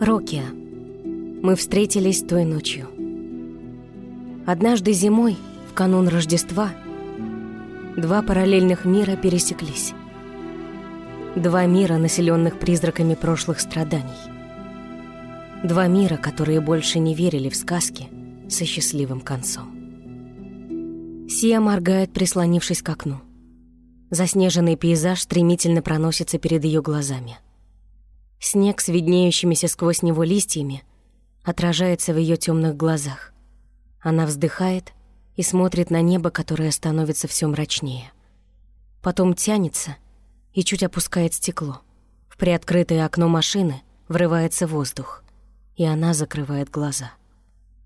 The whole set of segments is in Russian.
Рокия. Мы встретились той ночью. Однажды зимой, в канун Рождества, два параллельных мира пересеклись. Два мира, населенных призраками прошлых страданий. Два мира, которые больше не верили в сказки со счастливым концом. Сия моргает, прислонившись к окну. Заснеженный пейзаж стремительно проносится перед ее глазами – Снег с виднеющимися сквозь него листьями отражается в ее темных глазах. Она вздыхает и смотрит на небо, которое становится все мрачнее. Потом тянется и чуть опускает стекло. В приоткрытое окно машины врывается воздух, и она закрывает глаза.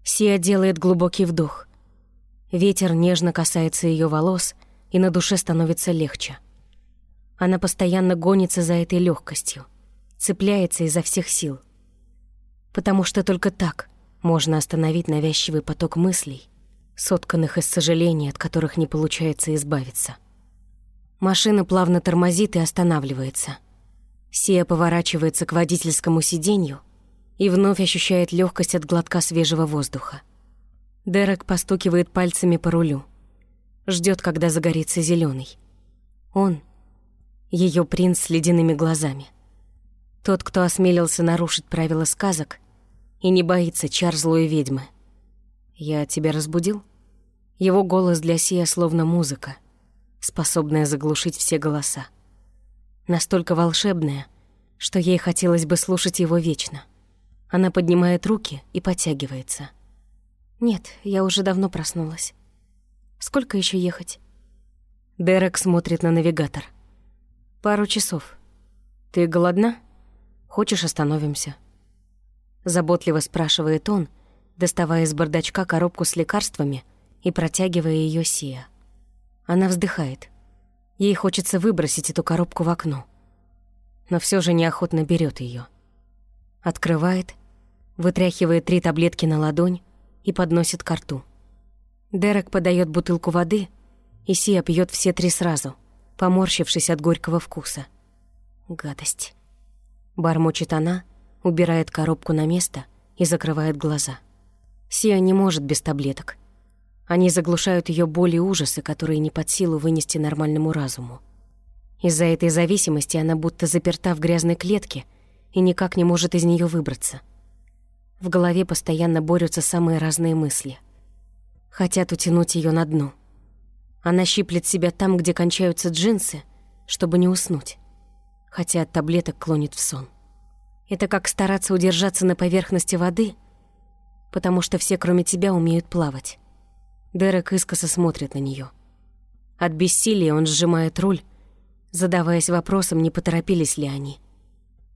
Сия делает глубокий вдох. Ветер нежно касается ее волос, и на душе становится легче. Она постоянно гонится за этой легкостью цепляется изо всех сил. Потому что только так можно остановить навязчивый поток мыслей, сотканных из сожалений, от которых не получается избавиться. Машина плавно тормозит и останавливается. Сия поворачивается к водительскому сиденью и вновь ощущает легкость от глотка свежего воздуха. Дерек постукивает пальцами по рулю. Ждет, когда загорится зеленый. Он — ее принц с ледяными глазами. Тот, кто осмелился нарушить правила сказок и не боится чар злой ведьмы. «Я тебя разбудил?» Его голос для Сия словно музыка, способная заглушить все голоса. Настолько волшебная, что ей хотелось бы слушать его вечно. Она поднимает руки и подтягивается. «Нет, я уже давно проснулась. Сколько еще ехать?» Дерек смотрит на навигатор. «Пару часов. Ты голодна?» Хочешь, остановимся?» Заботливо спрашивает он, доставая из бардачка коробку с лекарствами и протягивая ее Сия. Она вздыхает. Ей хочется выбросить эту коробку в окно. Но все же неохотно берет ее. Открывает, вытряхивает три таблетки на ладонь и подносит к рту. Дерек подает бутылку воды, и Сия пьет все три сразу, поморщившись от горького вкуса. Гадость. Бормочет она, убирает коробку на место и закрывает глаза. Сия не может без таблеток. Они заглушают ее боли и ужасы, которые не под силу вынести нормальному разуму. Из-за этой зависимости она будто заперта в грязной клетке и никак не может из нее выбраться. В голове постоянно борются самые разные мысли. Хотят утянуть ее на дно. Она щиплет себя там, где кончаются джинсы, чтобы не уснуть хотя от таблеток клонит в сон. Это как стараться удержаться на поверхности воды, потому что все, кроме тебя, умеют плавать. Дерек искоса смотрит на нее. От бессилия он сжимает руль, задаваясь вопросом, не поторопились ли они.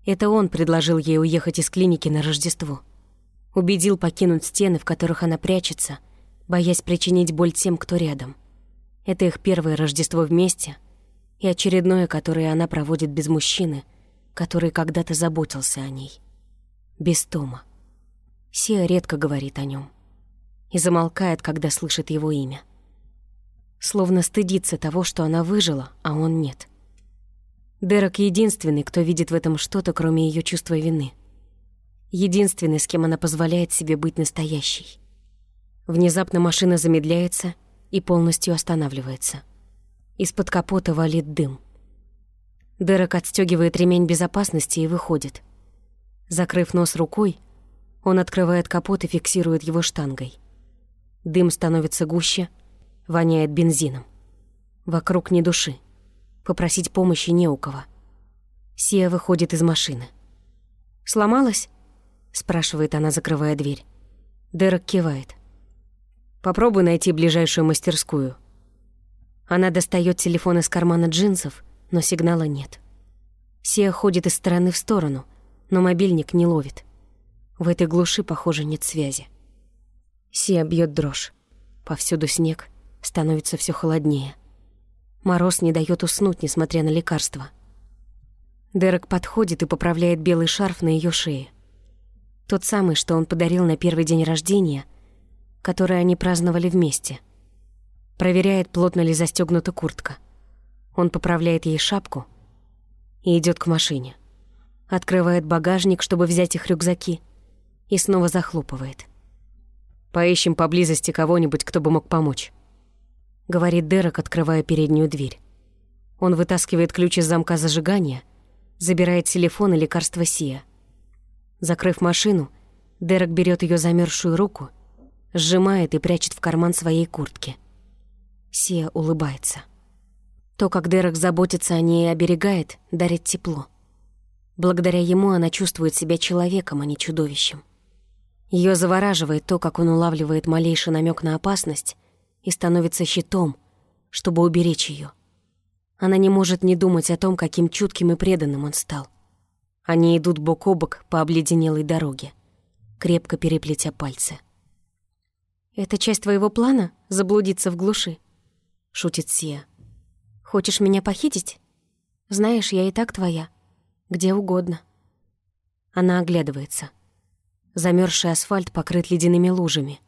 Это он предложил ей уехать из клиники на Рождество. Убедил покинуть стены, в которых она прячется, боясь причинить боль тем, кто рядом. Это их первое Рождество вместе — и очередное, которое она проводит без мужчины, который когда-то заботился о ней. Без Тома. Сия редко говорит о нем и замолкает, когда слышит его имя. Словно стыдится того, что она выжила, а он нет. Дерек единственный, кто видит в этом что-то, кроме ее чувства вины. Единственный, с кем она позволяет себе быть настоящей. Внезапно машина замедляется и полностью останавливается. Из-под капота валит дым. Дерек отстегивает ремень безопасности и выходит. Закрыв нос рукой, он открывает капот и фиксирует его штангой. Дым становится гуще, воняет бензином. Вокруг ни души. Попросить помощи не у кого. Сия выходит из машины. «Сломалась?» — спрашивает она, закрывая дверь. Дерек кивает. «Попробуй найти ближайшую мастерскую», она достает телефон из кармана джинсов, но сигнала нет. Сия ходит из стороны в сторону, но мобильник не ловит. В этой глуши, похоже, нет связи. Сия бьет дрожь. Повсюду снег, становится все холоднее. Мороз не дает уснуть, несмотря на лекарства. Дерек подходит и поправляет белый шарф на ее шее. Тот самый, что он подарил на первый день рождения, который они праздновали вместе — Проверяет, плотно ли застегнута куртка. Он поправляет ей шапку и идет к машине. Открывает багажник, чтобы взять их рюкзаки, и снова захлопывает. «Поищем поблизости кого-нибудь, кто бы мог помочь», — говорит Дерек, открывая переднюю дверь. Он вытаскивает ключ из замка зажигания, забирает телефон и лекарство Сия. Закрыв машину, Дерек берет ее замерзшую руку, сжимает и прячет в карман своей куртки. Сия улыбается. То, как Дерек заботится о ней и оберегает, дарит тепло. Благодаря ему она чувствует себя человеком, а не чудовищем. Ее завораживает то, как он улавливает малейший намек на опасность и становится щитом, чтобы уберечь ее. Она не может не думать о том, каким чутким и преданным он стал. Они идут бок о бок по обледенелой дороге, крепко переплетя пальцы. «Это часть твоего плана — заблудиться в глуши?» — шутит Сия. Хочешь меня похитить? Знаешь, я и так твоя. Где угодно. Она оглядывается. Замерзший асфальт покрыт ледяными лужами.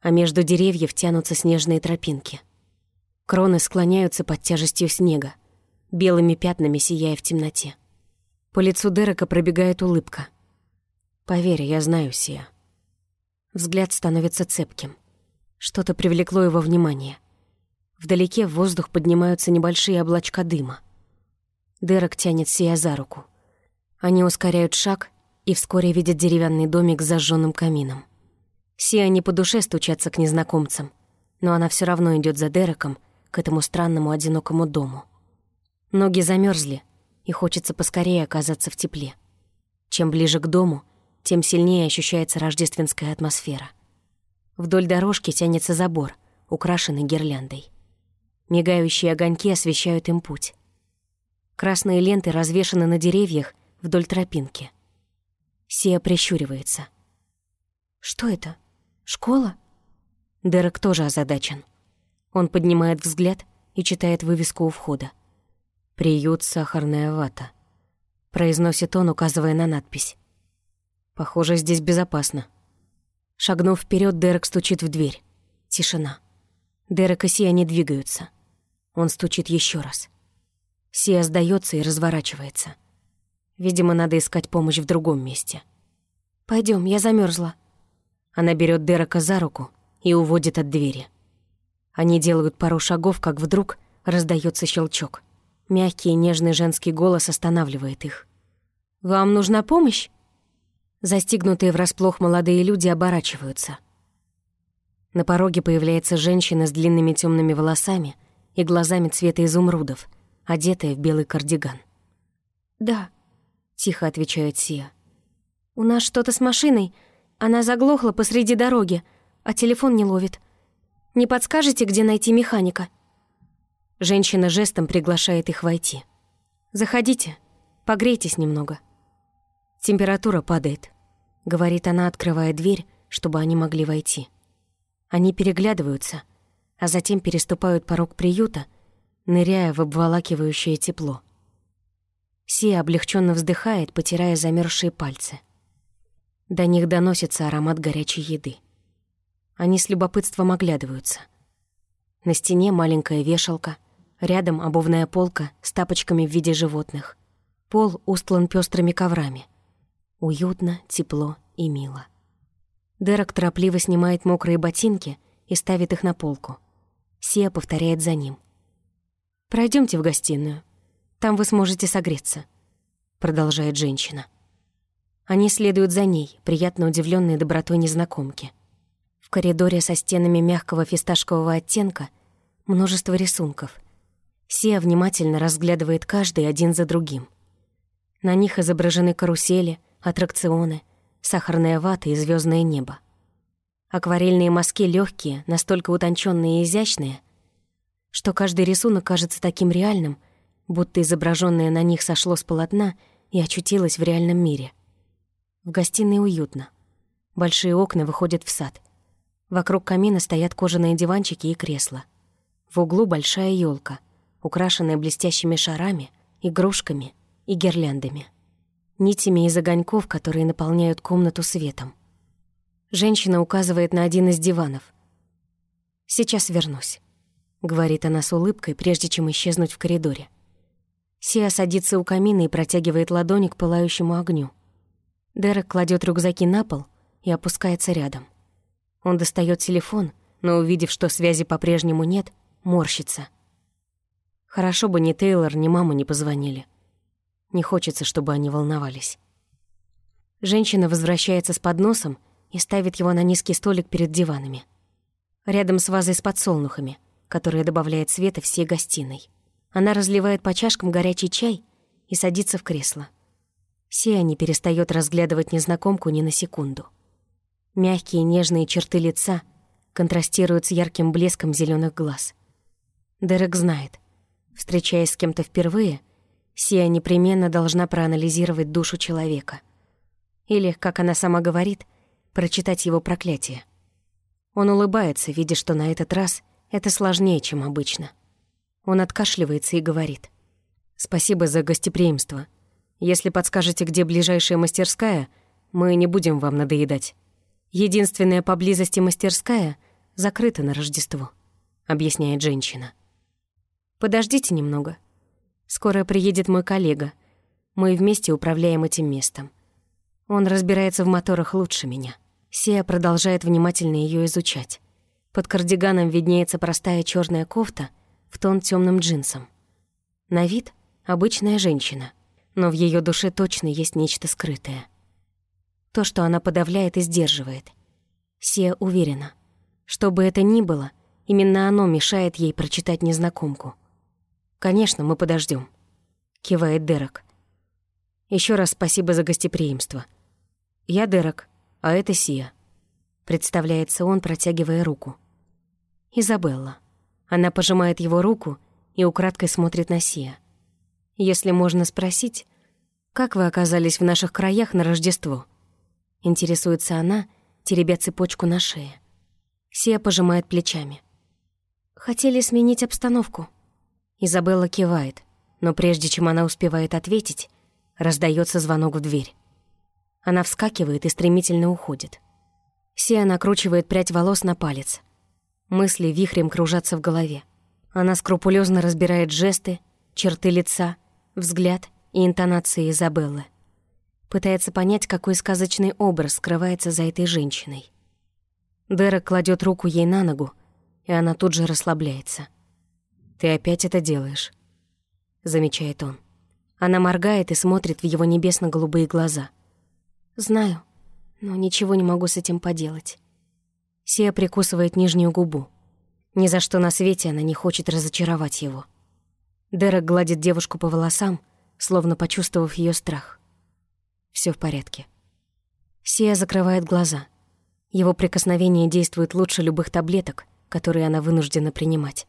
А между деревьев тянутся снежные тропинки. Кроны склоняются под тяжестью снега, белыми пятнами сияя в темноте. По лицу Дерека пробегает улыбка. «Поверь, я знаю Сия». Взгляд становится цепким. Что-то привлекло его внимание — Вдалеке в воздух поднимаются небольшие облачка дыма. Дерек тянет Сия за руку. Они ускоряют шаг и вскоре видят деревянный домик с зажженным камином. Сия не по душе стучаться к незнакомцам, но она все равно идет за Дереком к этому странному одинокому дому. Ноги замерзли, и хочется поскорее оказаться в тепле. Чем ближе к дому, тем сильнее ощущается рождественская атмосфера. Вдоль дорожки тянется забор, украшенный гирляндой. Мигающие огоньки освещают им путь. Красные ленты развешаны на деревьях вдоль тропинки. Сия прищуривается. «Что это? Школа?» Дерек тоже озадачен. Он поднимает взгляд и читает вывеску у входа. «Приют «Сахарная вата», — произносит он, указывая на надпись. «Похоже, здесь безопасно». Шагнув вперед, Дерек стучит в дверь. Тишина. Дерек и Сия не двигаются. Он стучит еще раз. Сия сдается и разворачивается. Видимо, надо искать помощь в другом месте. Пойдем, я замерзла. Она берет Дерека за руку и уводит от двери. Они делают пару шагов, как вдруг раздается щелчок. Мягкий и нежный женский голос останавливает их. «Вам нужна помощь?» Застигнутые врасплох молодые люди оборачиваются. На пороге появляется женщина с длинными темными волосами — и глазами цвета изумрудов, одетая в белый кардиган. «Да», — тихо отвечает Сия. «У нас что-то с машиной. Она заглохла посреди дороги, а телефон не ловит. Не подскажете, где найти механика?» Женщина жестом приглашает их войти. «Заходите, погрейтесь немного». «Температура падает», — говорит она, открывая дверь, чтобы они могли войти. Они переглядываются, а затем переступают порог приюта, ныряя в обволакивающее тепло. Сия облегченно вздыхает, потирая замерзшие пальцы. До них доносится аромат горячей еды. Они с любопытством оглядываются. На стене маленькая вешалка, рядом обувная полка с тапочками в виде животных. Пол устлан пестрыми коврами. Уютно, тепло и мило. Дерек торопливо снимает мокрые ботинки и ставит их на полку — Сия повторяет за ним. Пройдемте в гостиную. Там вы сможете согреться», — продолжает женщина. Они следуют за ней, приятно удивленные добротой незнакомки. В коридоре со стенами мягкого фисташкового оттенка множество рисунков. Сия внимательно разглядывает каждый один за другим. На них изображены карусели, аттракционы, сахарная вата и звездное небо. Акварельные мазки легкие, настолько утонченные и изящные, что каждый рисунок кажется таким реальным, будто изображенное на них сошло с полотна и очутилось в реальном мире. В гостиной уютно. Большие окна выходят в сад. Вокруг камина стоят кожаные диванчики и кресла. В углу большая елка, украшенная блестящими шарами, игрушками и гирляндами. Нитями из огоньков, которые наполняют комнату светом. Женщина указывает на один из диванов. «Сейчас вернусь», — говорит она с улыбкой, прежде чем исчезнуть в коридоре. Сия садится у камина и протягивает ладони к пылающему огню. Дерек кладет рюкзаки на пол и опускается рядом. Он достает телефон, но, увидев, что связи по-прежнему нет, морщится. Хорошо бы ни Тейлор, ни мама не позвонили. Не хочется, чтобы они волновались. Женщина возвращается с подносом и ставит его на низкий столик перед диванами. Рядом с вазой с подсолнухами, которая добавляет света всей гостиной. Она разливает по чашкам горячий чай и садится в кресло. Сия не перестает разглядывать незнакомку ни на секунду. Мягкие нежные черты лица контрастируют с ярким блеском зеленых глаз. Дерек знает, встречаясь с кем-то впервые, Сия непременно должна проанализировать душу человека. Или, как она сама говорит, прочитать его проклятие. Он улыбается, видя, что на этот раз это сложнее, чем обычно. Он откашливается и говорит. «Спасибо за гостеприимство. Если подскажете, где ближайшая мастерская, мы не будем вам надоедать». Единственная поблизости мастерская закрыта на Рождество, объясняет женщина. Подождите немного. Скоро приедет мой коллега. Мы вместе управляем этим местом. Он разбирается в моторах лучше меня. Сия продолжает внимательно ее изучать. Под кардиганом виднеется простая черная кофта в тон темным джинсам. На вид обычная женщина, но в ее душе точно есть нечто скрытое — то, что она подавляет и сдерживает. Сия уверена. Что бы это ни было, именно оно мешает ей прочитать незнакомку. «Конечно, мы подождем, кивает Дерек. Еще раз спасибо за гостеприимство. Я Дерек, а это Сия. Представляется он, протягивая руку. Изабелла. Она пожимает его руку и украдкой смотрит на Сия. Если можно спросить, как вы оказались в наших краях на Рождество? Интересуется она, теребя цепочку на шее. Сия пожимает плечами. «Хотели сменить обстановку». Изабелла кивает, но прежде чем она успевает ответить, раздается звонок в дверь. Она вскакивает и стремительно уходит. Сия накручивает прядь волос на палец. Мысли вихрем кружатся в голове. Она скрупулезно разбирает жесты, черты лица, взгляд и интонации Изабеллы пытается понять, какой сказочный образ скрывается за этой женщиной. Дерек кладет руку ей на ногу, и она тут же расслабляется. «Ты опять это делаешь», — замечает он. Она моргает и смотрит в его небесно-голубые глаза. «Знаю, но ничего не могу с этим поделать». Сия прикусывает нижнюю губу. Ни за что на свете она не хочет разочаровать его. Дерек гладит девушку по волосам, словно почувствовав ее страх. Все в порядке. Сия закрывает глаза. Его прикосновение действует лучше любых таблеток, которые она вынуждена принимать.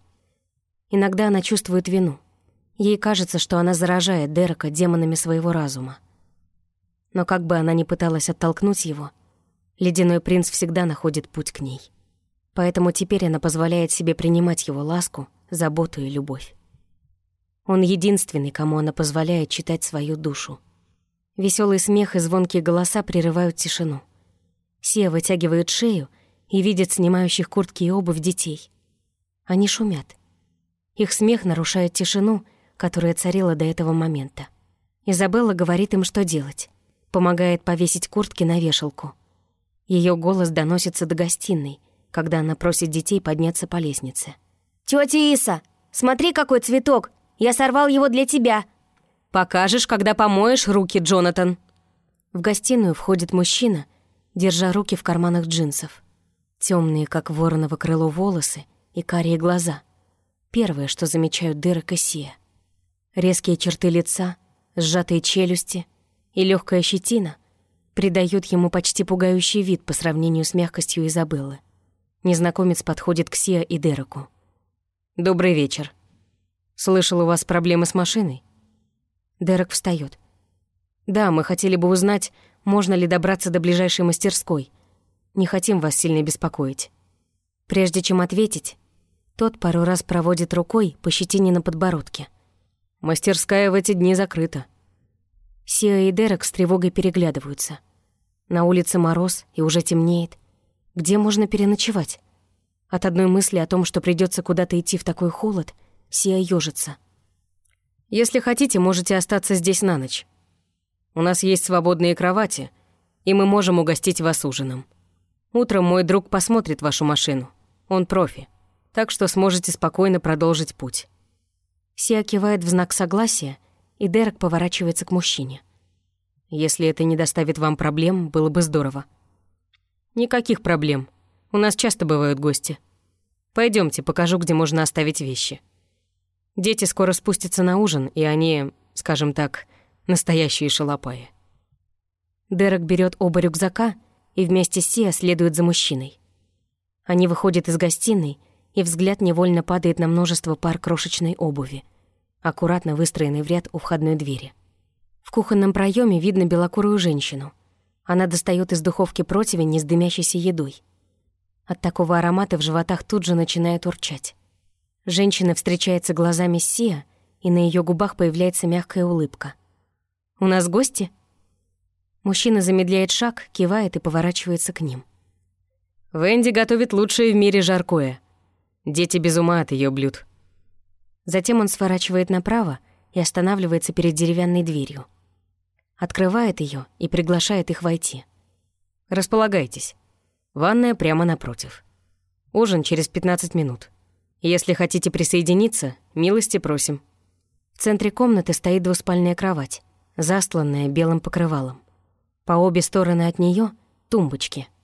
Иногда она чувствует вину. Ей кажется, что она заражает Дерека демонами своего разума. Но как бы она ни пыталась оттолкнуть его, ледяной принц всегда находит путь к ней. Поэтому теперь она позволяет себе принимать его ласку, заботу и любовь. Он единственный, кому она позволяет читать свою душу. Веселый смех и звонкие голоса прерывают тишину. Сия вытягивает шею и видит снимающих куртки и обувь детей. Они шумят. Их смех нарушает тишину, которая царила до этого момента. Изабелла говорит им, что делать. Помогает повесить куртки на вешалку. Ее голос доносится до гостиной, когда она просит детей подняться по лестнице. «Тётя Иса, смотри, какой цветок! Я сорвал его для тебя!» Покажешь, когда помоешь руки, Джонатан». В гостиную входит мужчина, держа руки в карманах джинсов. Темные, как вороново крыло, волосы и карие глаза. Первое, что замечают Дерек и Сия. Резкие черты лица, сжатые челюсти и легкая щетина придают ему почти пугающий вид по сравнению с мягкостью Изабеллы. Незнакомец подходит к Сия и Дереку. «Добрый вечер. Слышал, у вас проблемы с машиной?» Дерек встает. «Да, мы хотели бы узнать, можно ли добраться до ближайшей мастерской. Не хотим вас сильно беспокоить». Прежде чем ответить, тот пару раз проводит рукой по щетине на подбородке. «Мастерская в эти дни закрыта». Сиа и Дерек с тревогой переглядываются. На улице мороз и уже темнеет. Где можно переночевать? От одной мысли о том, что придется куда-то идти в такой холод, Сия ёжится. Если хотите, можете остаться здесь на ночь. У нас есть свободные кровати, и мы можем угостить вас ужином. Утром мой друг посмотрит вашу машину. Он профи, так что сможете спокойно продолжить путь». Сия кивает в знак согласия, и Дерек поворачивается к мужчине. «Если это не доставит вам проблем, было бы здорово». «Никаких проблем. У нас часто бывают гости. Пойдемте, покажу, где можно оставить вещи. Дети скоро спустятся на ужин, и они, скажем так, настоящие шалопаи». Дерек берет оба рюкзака и вместе с Сия следует за мужчиной. Они выходят из гостиной, и взгляд невольно падает на множество пар крошечной обуви, аккуратно выстроенной в ряд у входной двери. В кухонном проеме видно белокурую женщину. Она достает из духовки противень с дымящейся едой. От такого аромата в животах тут же начинает урчать. Женщина встречается глазами с Сия, и на ее губах появляется мягкая улыбка. «У нас гости?» Мужчина замедляет шаг, кивает и поворачивается к ним. Венди готовит лучшее в мире жаркое. Дети без ума от ее блюд. Затем он сворачивает направо и останавливается перед деревянной дверью. Открывает ее и приглашает их войти. Располагайтесь. Ванная прямо напротив. Ужин через 15 минут. Если хотите присоединиться, милости просим. В центре комнаты стоит двуспальная кровать, застланная белым покрывалом. По обе стороны от нее тумбочки —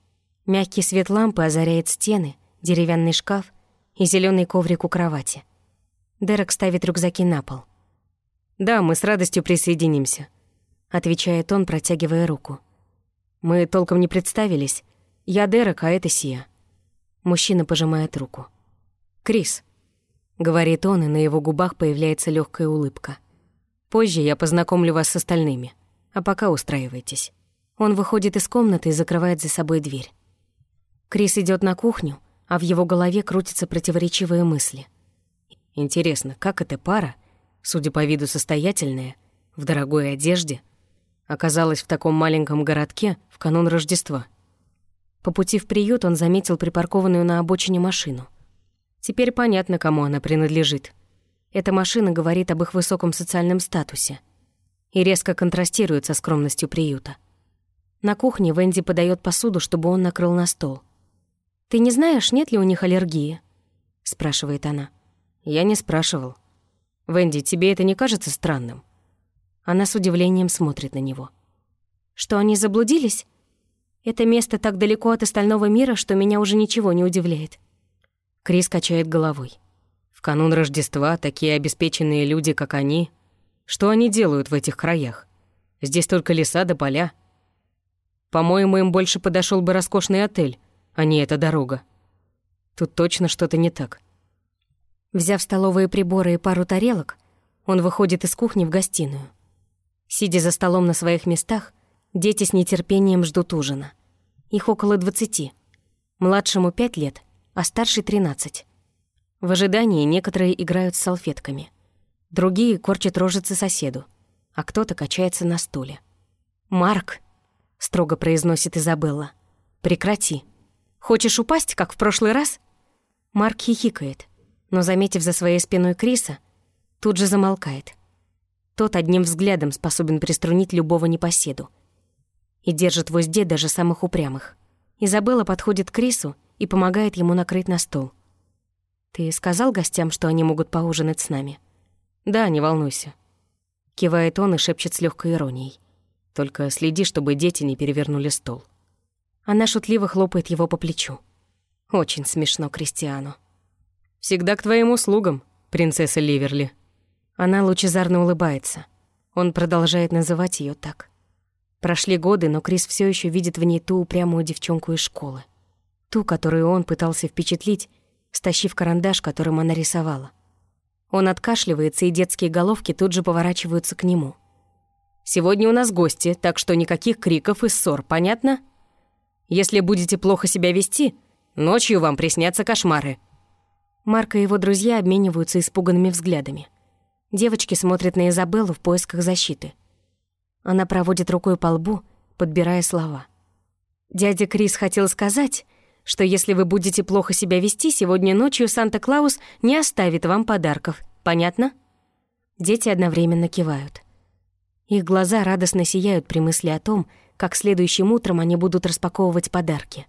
Мягкий свет лампы озаряет стены, деревянный шкаф и зеленый коврик у кровати. Дерек ставит рюкзаки на пол. «Да, мы с радостью присоединимся», — отвечает он, протягивая руку. «Мы толком не представились. Я Дерек, а это Сия». Мужчина пожимает руку. «Крис», — говорит он, и на его губах появляется легкая улыбка. «Позже я познакомлю вас с остальными, а пока устраивайтесь». Он выходит из комнаты и закрывает за собой дверь. Крис идет на кухню, а в его голове крутятся противоречивые мысли. Интересно, как эта пара, судя по виду состоятельная, в дорогой одежде, оказалась в таком маленьком городке в канун Рождества? По пути в приют он заметил припаркованную на обочине машину. Теперь понятно, кому она принадлежит. Эта машина говорит об их высоком социальном статусе и резко контрастирует со скромностью приюта. На кухне Венди подает посуду, чтобы он накрыл на стол. «Ты не знаешь, нет ли у них аллергии?» — спрашивает она. «Я не спрашивал. Венди, тебе это не кажется странным?» Она с удивлением смотрит на него. «Что, они заблудились? Это место так далеко от остального мира, что меня уже ничего не удивляет». Крис качает головой. В канун Рождества такие обеспеченные люди, как они, что они делают в этих краях? Здесь только леса да поля. По-моему, им больше подошел бы роскошный отель, а не эта дорога. Тут точно что-то не так. Взяв столовые приборы и пару тарелок, он выходит из кухни в гостиную. Сидя за столом на своих местах, дети с нетерпением ждут ужина. Их около двадцати. Младшему пять лет, а старший тринадцать. В ожидании некоторые играют с салфетками. Другие корчат рожицы соседу, а кто-то качается на стуле. «Марк», — строго произносит Изабелла, — «прекрати». Хочешь упасть, как в прошлый раз?» Марк хихикает, но, заметив за своей спиной Криса, тут же замолкает. Тот одним взглядом способен приструнить любого непоседу и держит в узде даже самых упрямых. Изабелла подходит к Крису и помогает ему накрыть на стол. «Ты сказал гостям, что они могут поужинать с нами?» «Да, не волнуйся», — кивает он и шепчет с легкой иронией. «Только следи, чтобы дети не перевернули стол». Она шутливо хлопает его по плечу. Очень смешно Кристиану. «Всегда к твоим услугам, принцесса Ливерли». Она лучезарно улыбается. Он продолжает называть ее так. Прошли годы, но Крис все еще видит в ней ту упрямую девчонку из школы. Ту, которую он пытался впечатлить, стащив карандаш, которым она рисовала. Он откашливается, и детские головки тут же поворачиваются к нему. «Сегодня у нас гости, так что никаких криков и ссор, понятно?» Если будете плохо себя вести, ночью вам приснятся кошмары». Марк и его друзья обмениваются испуганными взглядами. Девочки смотрят на Изабеллу в поисках защиты. Она проводит рукой по лбу, подбирая слова. «Дядя Крис хотел сказать, что если вы будете плохо себя вести, сегодня ночью Санта-Клаус не оставит вам подарков. Понятно?» Дети одновременно кивают. Их глаза радостно сияют при мысли о том, как следующим утром они будут распаковывать подарки.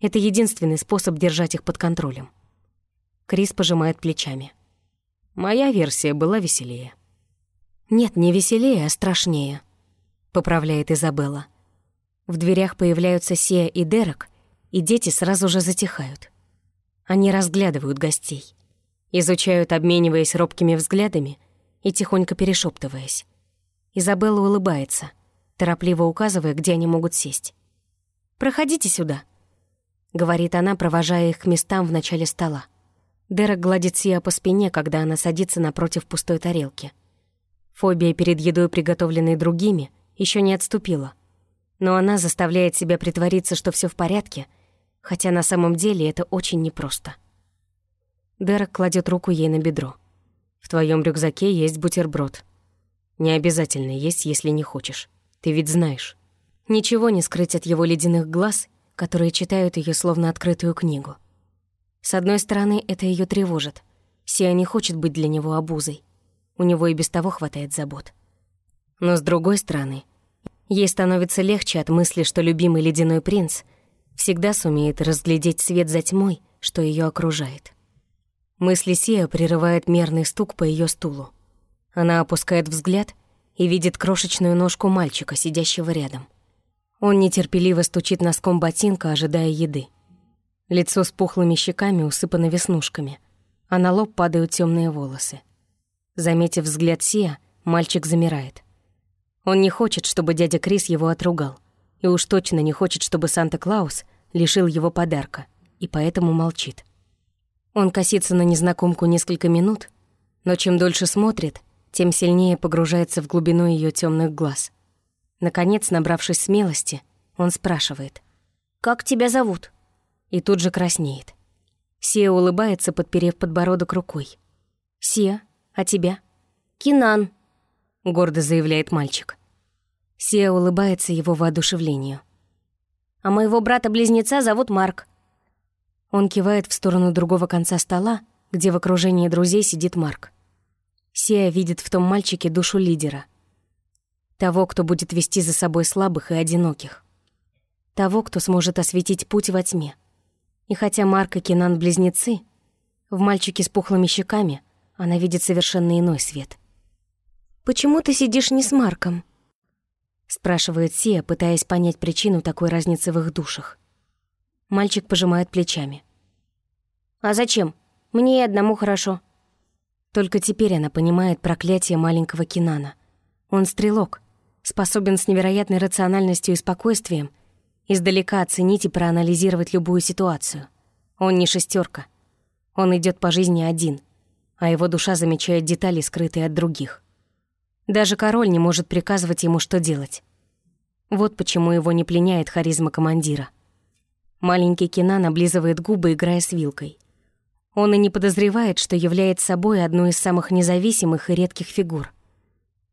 Это единственный способ держать их под контролем. Крис пожимает плечами. Моя версия была веселее. «Нет, не веселее, а страшнее», — поправляет Изабелла. В дверях появляются Сия и Дерек, и дети сразу же затихают. Они разглядывают гостей, изучают, обмениваясь робкими взглядами и тихонько перешептываясь. Изабелла улыбается, торопливо указывая, где они могут сесть. «Проходите сюда», — говорит она, провожая их к местам в начале стола. Дерек гладит Сия по спине, когда она садится напротив пустой тарелки. Фобия перед едой, приготовленной другими, еще не отступила. Но она заставляет себя притвориться, что все в порядке, хотя на самом деле это очень непросто. Дерек кладет руку ей на бедро. «В твоем рюкзаке есть бутерброд. Не обязательно есть, если не хочешь. Ты ведь знаешь». Ничего не скрыть от его ледяных глаз, которые читают ее словно открытую книгу. С одной стороны, это ее тревожит. Сия не хочет быть для него обузой. У него и без того хватает забот. Но с другой стороны, ей становится легче от мысли, что любимый ледяной принц всегда сумеет разглядеть свет за тьмой, что ее окружает. Мысли Сия прерывает мерный стук по ее стулу. Она опускает взгляд и видит крошечную ножку мальчика, сидящего рядом. Он нетерпеливо стучит носком ботинка, ожидая еды. Лицо с пухлыми щеками усыпано веснушками, а на лоб падают темные волосы. Заметив взгляд Сия, мальчик замирает. Он не хочет, чтобы дядя Крис его отругал, и уж точно не хочет, чтобы Санта-Клаус лишил его подарка, и поэтому молчит. Он косится на незнакомку несколько минут, но чем дольше смотрит, тем сильнее погружается в глубину ее темных глаз. Наконец, набравшись смелости, он спрашивает. «Как тебя зовут?» И тут же краснеет. Сия улыбается, подперев подбородок рукой. «Сия, а тебя?» «Кинан», — гордо заявляет мальчик. Сия улыбается его воодушевлению. «А моего брата-близнеца зовут Марк». Он кивает в сторону другого конца стола, где в окружении друзей сидит Марк. Сия видит в том мальчике душу лидера. Того, кто будет вести за собой слабых и одиноких. Того, кто сможет осветить путь во тьме. И хотя Марк и Кинан близнецы, в мальчике с пухлыми щеками она видит совершенно иной свет. «Почему ты сидишь не с Марком?» спрашивает Сия, пытаясь понять причину такой разницы в их душах. Мальчик пожимает плечами. «А зачем? Мне и одному хорошо». Только теперь она понимает проклятие маленького Кинана. Он стрелок, способен с невероятной рациональностью и спокойствием издалека оценить и проанализировать любую ситуацию. Он не шестерка. Он идет по жизни один, а его душа замечает детали, скрытые от других. Даже король не может приказывать ему, что делать. Вот почему его не пленяет харизма командира. Маленький Кинан облизывает губы, играя с вилкой. Он и не подозревает, что является собой одну из самых независимых и редких фигур.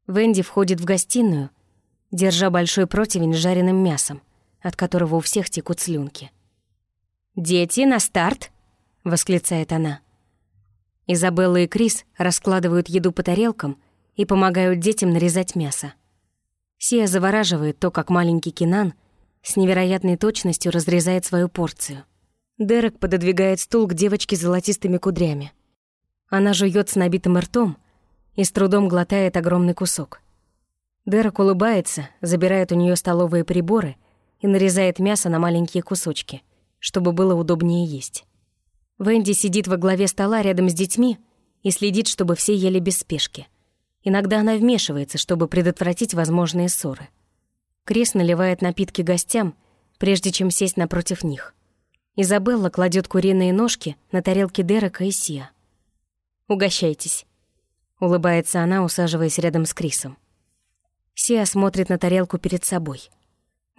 Венди входит в гостиную, держа большой противень с жареным мясом, от которого у всех текут слюнки. «Дети, на старт!» — восклицает она. Изабелла и Крис раскладывают еду по тарелкам и помогают детям нарезать мясо. Сия завораживает то, как маленький Кинан с невероятной точностью разрезает свою порцию — Дерек пододвигает стул к девочке с золотистыми кудрями. Она жует с набитым ртом и с трудом глотает огромный кусок. Дерек улыбается, забирает у нее столовые приборы и нарезает мясо на маленькие кусочки, чтобы было удобнее есть. Венди сидит во главе стола рядом с детьми и следит, чтобы все ели без спешки. Иногда она вмешивается, чтобы предотвратить возможные ссоры. Крис наливает напитки гостям, прежде чем сесть напротив них. Изабелла кладет куриные ножки на тарелки Дерека и Сия. «Угощайтесь», — улыбается она, усаживаясь рядом с Крисом. Сия смотрит на тарелку перед собой.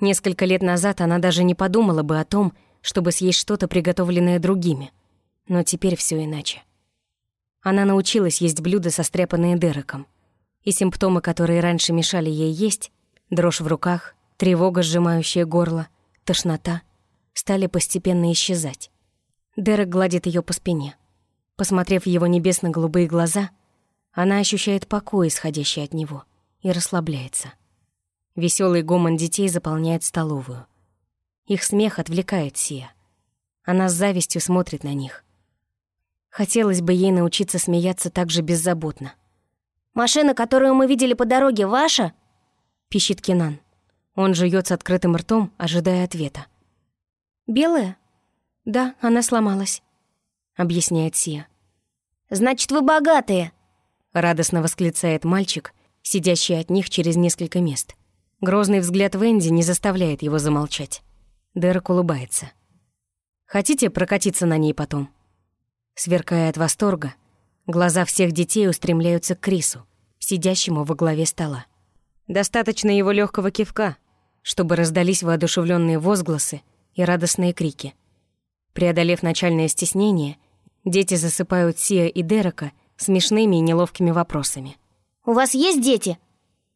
Несколько лет назад она даже не подумала бы о том, чтобы съесть что-то, приготовленное другими. Но теперь все иначе. Она научилась есть блюда, состряпанные Дереком. И симптомы, которые раньше мешали ей есть, дрожь в руках, тревога, сжимающая горло, тошнота — стали постепенно исчезать. Дерек гладит ее по спине. Посмотрев в его небесно-голубые глаза, Она ощущает покой, исходящий от него, и расслабляется. Веселый гомон детей заполняет столовую. Их смех отвлекает Сия. Она с завистью смотрит на них. Хотелось бы ей научиться смеяться так же беззаботно. «Машина, которую мы видели по дороге, ваша?» — пищит Кинан. Он жует с открытым ртом, ожидая ответа. «Белая?» «Да, она сломалась», — объясняет Сия. «Значит, вы богатые!» — радостно восклицает мальчик, сидящий от них через несколько мест. Грозный взгляд Венди не заставляет его замолчать. Дерек улыбается. «Хотите прокатиться на ней потом?» Сверкая от восторга, глаза всех детей устремляются к Крису, сидящему во главе стола. Достаточно его легкого кивка, чтобы раздались воодушевленные возгласы и радостные крики. Преодолев начальное стеснение, дети засыпают Сия и Дерека смешными и неловкими вопросами. «У вас есть дети?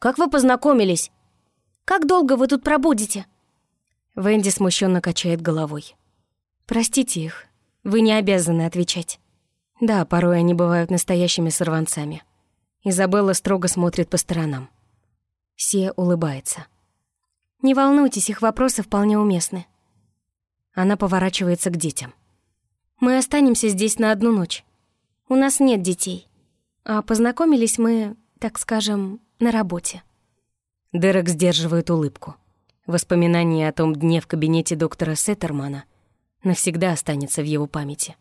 Как вы познакомились? Как долго вы тут пробудете?» Венди смущенно качает головой. «Простите их, вы не обязаны отвечать. Да, порой они бывают настоящими сорванцами. Изабелла строго смотрит по сторонам. Сия улыбается. Не волнуйтесь, их вопросы вполне уместны. Она поворачивается к детям. Мы останемся здесь на одну ночь. У нас нет детей. А познакомились мы, так скажем, на работе. Дерек сдерживает улыбку. Воспоминание о том дне в кабинете доктора Сеттермана навсегда останется в его памяти.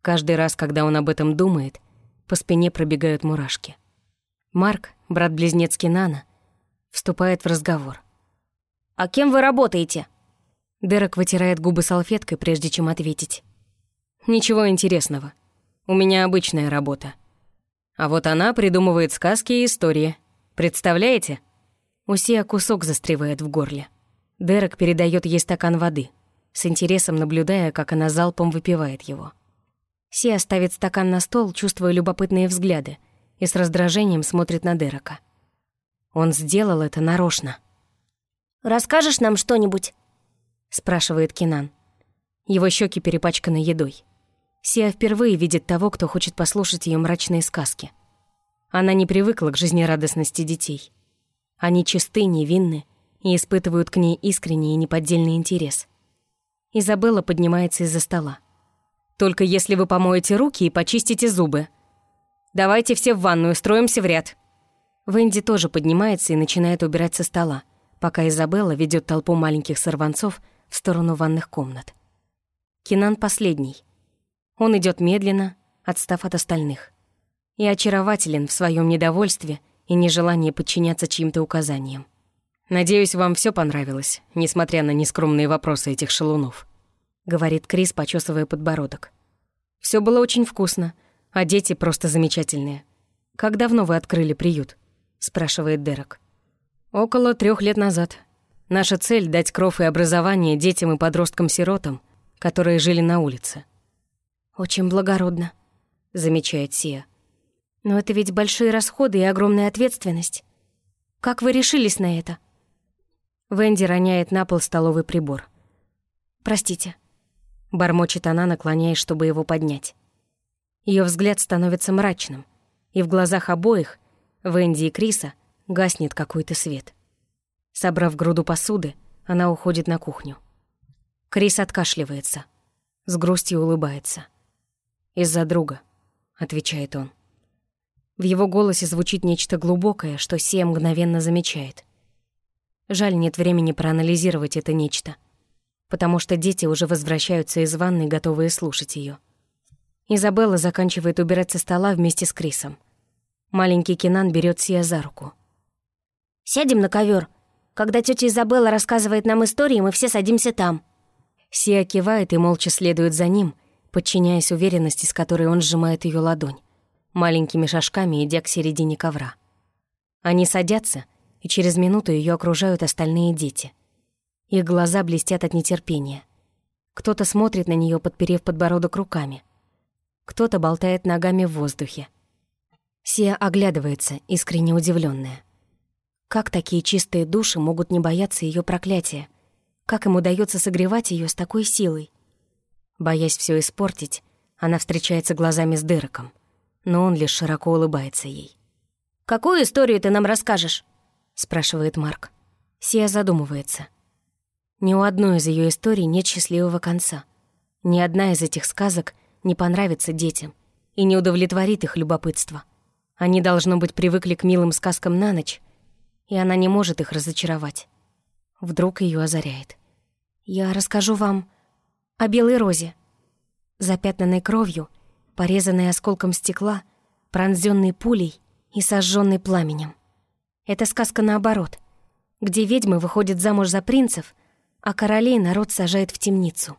Каждый раз, когда он об этом думает, по спине пробегают мурашки. Марк, брат-близнец Кинана, вступает в разговор. «А кем вы работаете?» Дерек вытирает губы салфеткой, прежде чем ответить. «Ничего интересного. У меня обычная работа. А вот она придумывает сказки и истории. Представляете?» Усия кусок застревает в горле. Дерек передает ей стакан воды — с интересом наблюдая, как она залпом выпивает его. Сия ставит стакан на стол, чувствуя любопытные взгляды, и с раздражением смотрит на Дерека. Он сделал это нарочно. «Расскажешь нам что-нибудь?» — спрашивает Кинан. Его щеки перепачканы едой. Сия впервые видит того, кто хочет послушать ее мрачные сказки. Она не привыкла к жизнерадостности детей. Они чисты, невинны и испытывают к ней искренний и неподдельный интерес — Изабелла поднимается из-за стола. «Только если вы помоете руки и почистите зубы. Давайте все в ванную, строимся в ряд». Венди тоже поднимается и начинает убирать со стола, пока Изабелла ведет толпу маленьких сорванцов в сторону ванных комнат. Кинан последний. Он идет медленно, отстав от остальных. И очарователен в своем недовольстве и нежелании подчиняться чьим-то указаниям. «Надеюсь, вам все понравилось, несмотря на нескромные вопросы этих шалунов», — говорит Крис, почесывая подбородок. Все было очень вкусно, а дети просто замечательные. Как давно вы открыли приют?» — спрашивает Дерек. «Около трех лет назад. Наша цель — дать кров и образование детям и подросткам-сиротам, которые жили на улице». «Очень благородно», — замечает Сия. «Но это ведь большие расходы и огромная ответственность. Как вы решились на это?» Венди роняет на пол столовый прибор. «Простите», — бормочет она, наклоняясь, чтобы его поднять. Ее взгляд становится мрачным, и в глазах обоих, Венди и Криса, гаснет какой-то свет. Собрав груду посуды, она уходит на кухню. Крис откашливается, с грустью улыбается. «Из-за друга», — отвечает он. В его голосе звучит нечто глубокое, что Сия мгновенно замечает — Жаль, нет времени проанализировать это нечто, потому что дети уже возвращаются из ванной, готовые слушать ее. Изабелла заканчивает убирать со стола вместе с Крисом. Маленький Кинан берет Сия за руку. «Сядем на ковер. Когда тетя Изабелла рассказывает нам истории, мы все садимся там». Сия кивает и молча следует за ним, подчиняясь уверенности, с которой он сжимает ее ладонь, маленькими шажками идя к середине ковра. Они садятся — и через минуту ее окружают остальные дети. Их глаза блестят от нетерпения. Кто-то смотрит на нее, подперев подбородок руками. Кто-то болтает ногами в воздухе. Сия оглядывается, искренне удивленная. Как такие чистые души могут не бояться ее проклятия? Как им удается согревать ее с такой силой? Боясь все испортить, она встречается глазами с Дереком. Но он лишь широко улыбается ей. «Какую историю ты нам расскажешь?» — спрашивает Марк. Сия задумывается. Ни у одной из ее историй нет счастливого конца. Ни одна из этих сказок не понравится детям и не удовлетворит их любопытство. Они, должно быть, привыкли к милым сказкам на ночь, и она не может их разочаровать. Вдруг ее озаряет. «Я расскажу вам о белой розе, запятнанной кровью, порезанной осколком стекла, пронзенной пулей и сожженной пламенем. Это сказка наоборот, где ведьмы выходят замуж за принцев, а королей народ сажает в темницу.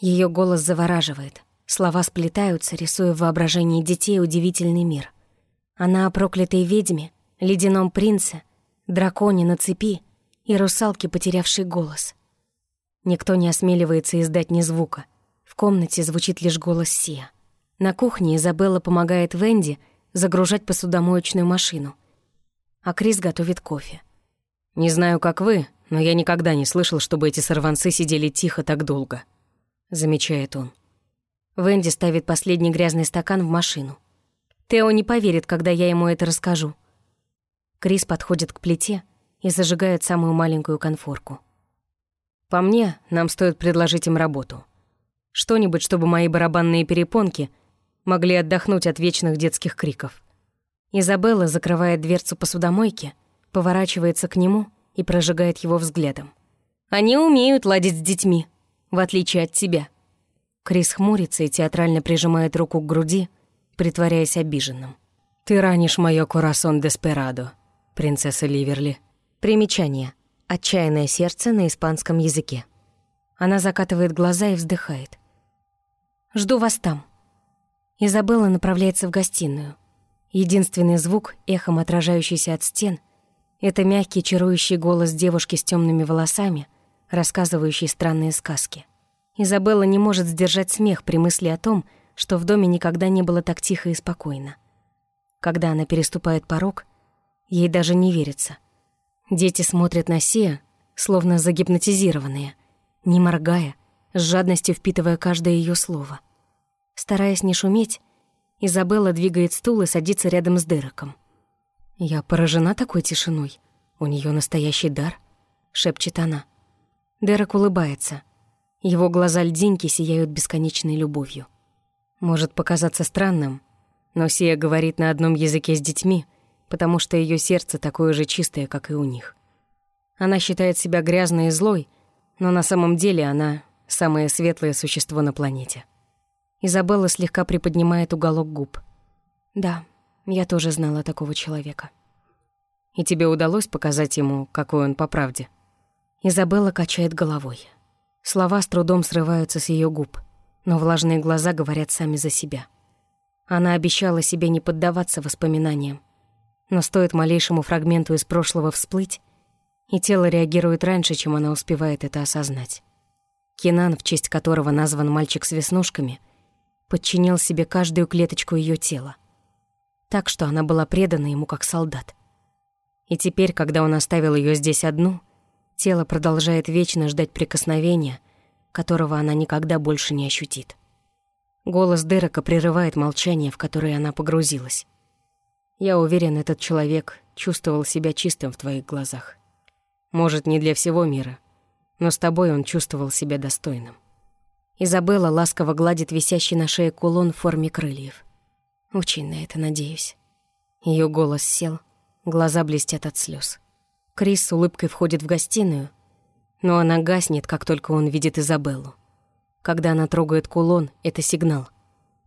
Ее голос завораживает, слова сплетаются, рисуя в воображении детей удивительный мир. Она о проклятой ведьме, ледяном принце, драконе на цепи и русалке, потерявшей голос. Никто не осмеливается издать ни звука. В комнате звучит лишь голос Сия. На кухне Изабелла помогает Венди загружать посудомоечную машину. А Крис готовит кофе. «Не знаю, как вы, но я никогда не слышал, чтобы эти сорванцы сидели тихо так долго», — замечает он. Венди ставит последний грязный стакан в машину. Тео не поверит, когда я ему это расскажу. Крис подходит к плите и зажигает самую маленькую конфорку. По мне, нам стоит предложить им работу. Что-нибудь, чтобы мои барабанные перепонки могли отдохнуть от вечных детских криков. Изабелла закрывает дверцу посудомойки, поворачивается к нему и прожигает его взглядом. «Они умеют ладить с детьми, в отличие от тебя». Крис хмурится и театрально прижимает руку к груди, притворяясь обиженным. «Ты ранишь моё корасон деспирадо, принцесса Ливерли». Примечание. Отчаянное сердце на испанском языке. Она закатывает глаза и вздыхает. «Жду вас там». Изабелла направляется в гостиную. Единственный звук, эхом отражающийся от стен, это мягкий чарующий голос девушки с темными волосами, рассказывающей странные сказки. Изабелла не может сдержать смех при мысли о том, что в доме никогда не было так тихо и спокойно. Когда она переступает порог, ей даже не верится — Дети смотрят на Сия, словно загипнотизированные, не моргая, с жадностью впитывая каждое ее слово. Стараясь не шуметь, Изабелла двигает стул и садится рядом с Дереком. «Я поражена такой тишиной. У нее настоящий дар», — шепчет она. Дерек улыбается. Его глаза льдинки сияют бесконечной любовью. Может показаться странным, но Сия говорит на одном языке с детьми — потому что ее сердце такое же чистое, как и у них. Она считает себя грязной и злой, но на самом деле она самое светлое существо на планете. Изабелла слегка приподнимает уголок губ. «Да, я тоже знала такого человека». «И тебе удалось показать ему, какой он по правде?» Изабелла качает головой. Слова с трудом срываются с ее губ, но влажные глаза говорят сами за себя. Она обещала себе не поддаваться воспоминаниям, но стоит малейшему фрагменту из прошлого всплыть, и тело реагирует раньше, чем она успевает это осознать. Кинан, в честь которого назван мальчик с веснушками, подчинил себе каждую клеточку ее тела, так что она была предана ему как солдат. И теперь, когда он оставил ее здесь одну, тело продолжает вечно ждать прикосновения, которого она никогда больше не ощутит. Голос Дерека прерывает молчание, в которое она погрузилась. Я уверен, этот человек чувствовал себя чистым в твоих глазах. Может, не для всего мира, но с тобой он чувствовал себя достойным. Изабелла ласково гладит висящий на шее кулон в форме крыльев. Очень на это надеюсь. Ее голос сел, глаза блестят от слез. Крис с улыбкой входит в гостиную, но она гаснет, как только он видит Изабеллу. Когда она трогает кулон, это сигнал,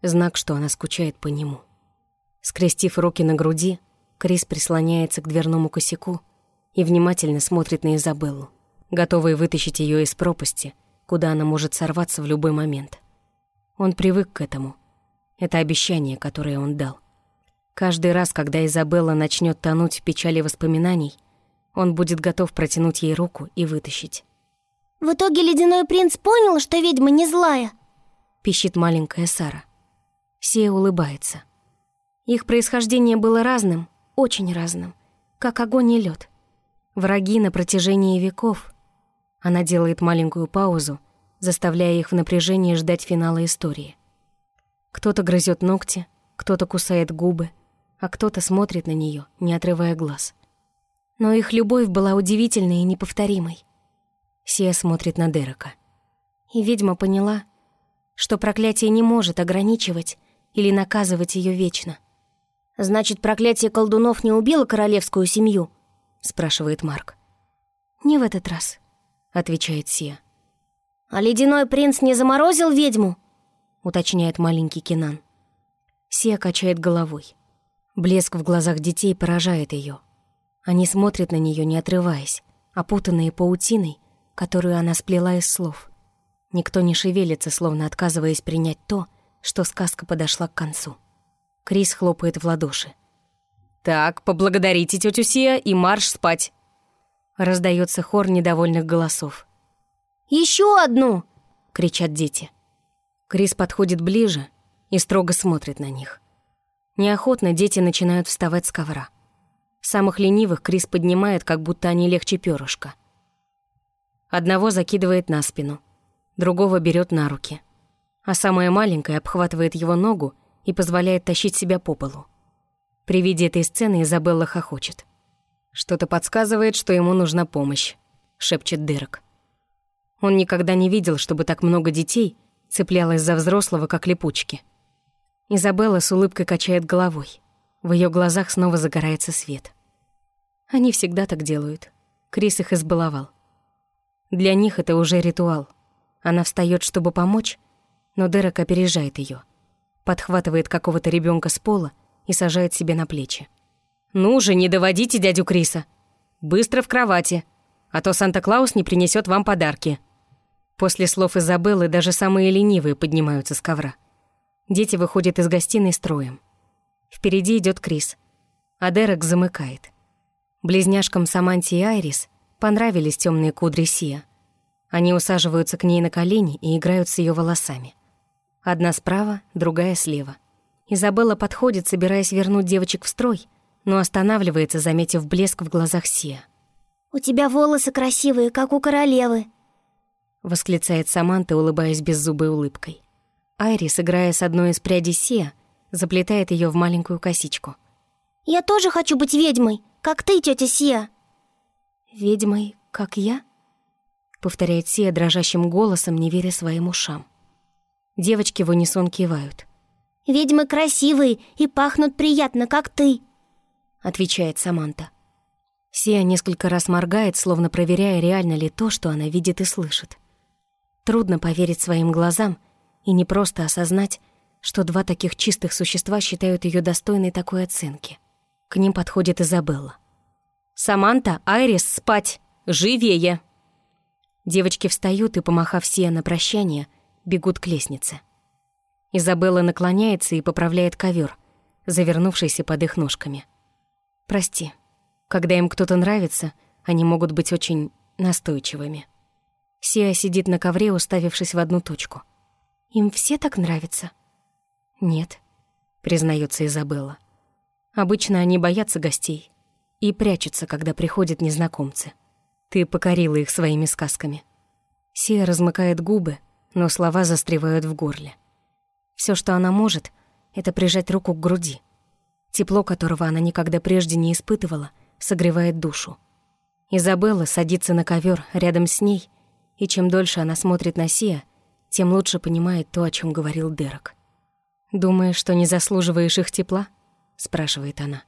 знак, что она скучает по нему. Скрестив руки на груди, Крис прислоняется к дверному косяку и внимательно смотрит на Изабеллу, готовый вытащить ее из пропасти, куда она может сорваться в любой момент. Он привык к этому. Это обещание, которое он дал. Каждый раз, когда Изабелла начнет тонуть в печали воспоминаний, он будет готов протянуть ей руку и вытащить. «В итоге ледяной принц понял, что ведьма не злая?» — пищит маленькая Сара. Сия улыбается. Их происхождение было разным, очень разным, как огонь и лед. Враги на протяжении веков. Она делает маленькую паузу, заставляя их в напряжении ждать финала истории. Кто-то грызет ногти, Кто-то кусает губы, а кто-то смотрит на нее, не отрывая глаз. Но их любовь была удивительной и неповторимой. Сия смотрит на Дерека. И ведьма поняла, что проклятие не может ограничивать или наказывать ее вечно. «Значит, проклятие колдунов не убило королевскую семью?» — спрашивает Марк. «Не в этот раз», — отвечает Сия. «А ледяной принц не заморозил ведьму?» — уточняет маленький Кинан. Сия качает головой. Блеск в глазах детей поражает ее. Они смотрят на нее, не отрываясь, опутанные паутиной, которую она сплела из слов. Никто не шевелится, словно отказываясь принять то, что сказка подошла к концу. Крис хлопает в ладоши. «Так, поблагодарите тетю Сия и марш спать!» Раздается хор недовольных голосов. Еще одну!» — кричат дети. Крис подходит ближе и строго смотрит на них. Неохотно дети начинают вставать с ковра. Самых ленивых Крис поднимает, как будто они легче перышка. Одного закидывает на спину, другого берет на руки, а самая маленькая обхватывает его ногу и позволяет тащить себя по полу. При виде этой сцены Изабелла хохочет. «Что-то подсказывает, что ему нужна помощь», — шепчет Дерек. Он никогда не видел, чтобы так много детей цеплялось за взрослого, как липучки. Изабелла с улыбкой качает головой. В ее глазах снова загорается свет. Они всегда так делают. Крис их избаловал. Для них это уже ритуал. Она встает, чтобы помочь, но Дерек опережает ее, подхватывает какого-то ребенка с пола и сажает себе на плечи. «Ну же, не доводите дядю Криса! Быстро в кровати, а то Санта-Клаус не принесет вам подарки!» После слов Изабеллы даже самые ленивые поднимаются с ковра. Дети выходят из гостиной строем. Впереди идет Крис, а Дерек замыкает. Близняшкам Саманте и Айрис понравились темные кудри Сия. Они усаживаются к ней на колени и играют с ее волосами. Одна справа, другая слева. Изабелла подходит, собираясь вернуть девочек в строй, но останавливается, заметив блеск в глазах Сия. «У тебя волосы красивые, как у королевы», — восклицает Саманта, улыбаясь беззубой улыбкой. Айрис, играя с одной из прядей Сия, заплетает ее в маленькую косичку. «Я тоже хочу быть ведьмой, как ты, тетя Сия!» «Ведьмой, как я?» — повторяет Сия дрожащим голосом, не веря своим ушам. Девочки в унисон кивают. «Ведьмы красивые и пахнут приятно, как ты!» — отвечает Саманта. Сия несколько раз моргает, словно проверяя, реально ли то, что она видит и слышит. Трудно поверить своим глазам и не просто осознать, что два таких чистых существа считают ее достойной такой оценки. К ним подходит Изабелла. «Саманта, Айрис, спать! Живее!» Девочки встают и, помахав Сия на прощание, бегут к лестнице. Изабелла наклоняется и поправляет ковер, завернувшийся под их ножками. «Прости, когда им кто-то нравится, они могут быть очень настойчивыми». Сия сидит на ковре, уставившись в одну точку. «Им все так нравятся?» «Нет», — признается Изабелла. «Обычно они боятся гостей и прячутся, когда приходят незнакомцы. Ты покорила их своими сказками». Сия размыкает губы, но слова застревают в горле. Все, что она может, это прижать руку к груди. Тепло, которого она никогда прежде не испытывала, согревает душу. Изабелла садится на ковер рядом с ней — и чем дольше она смотрит на Сия, тем лучше понимает то, о чем говорил Дерек. «Думаешь, что не заслуживаешь их тепла?» — спрашивает она.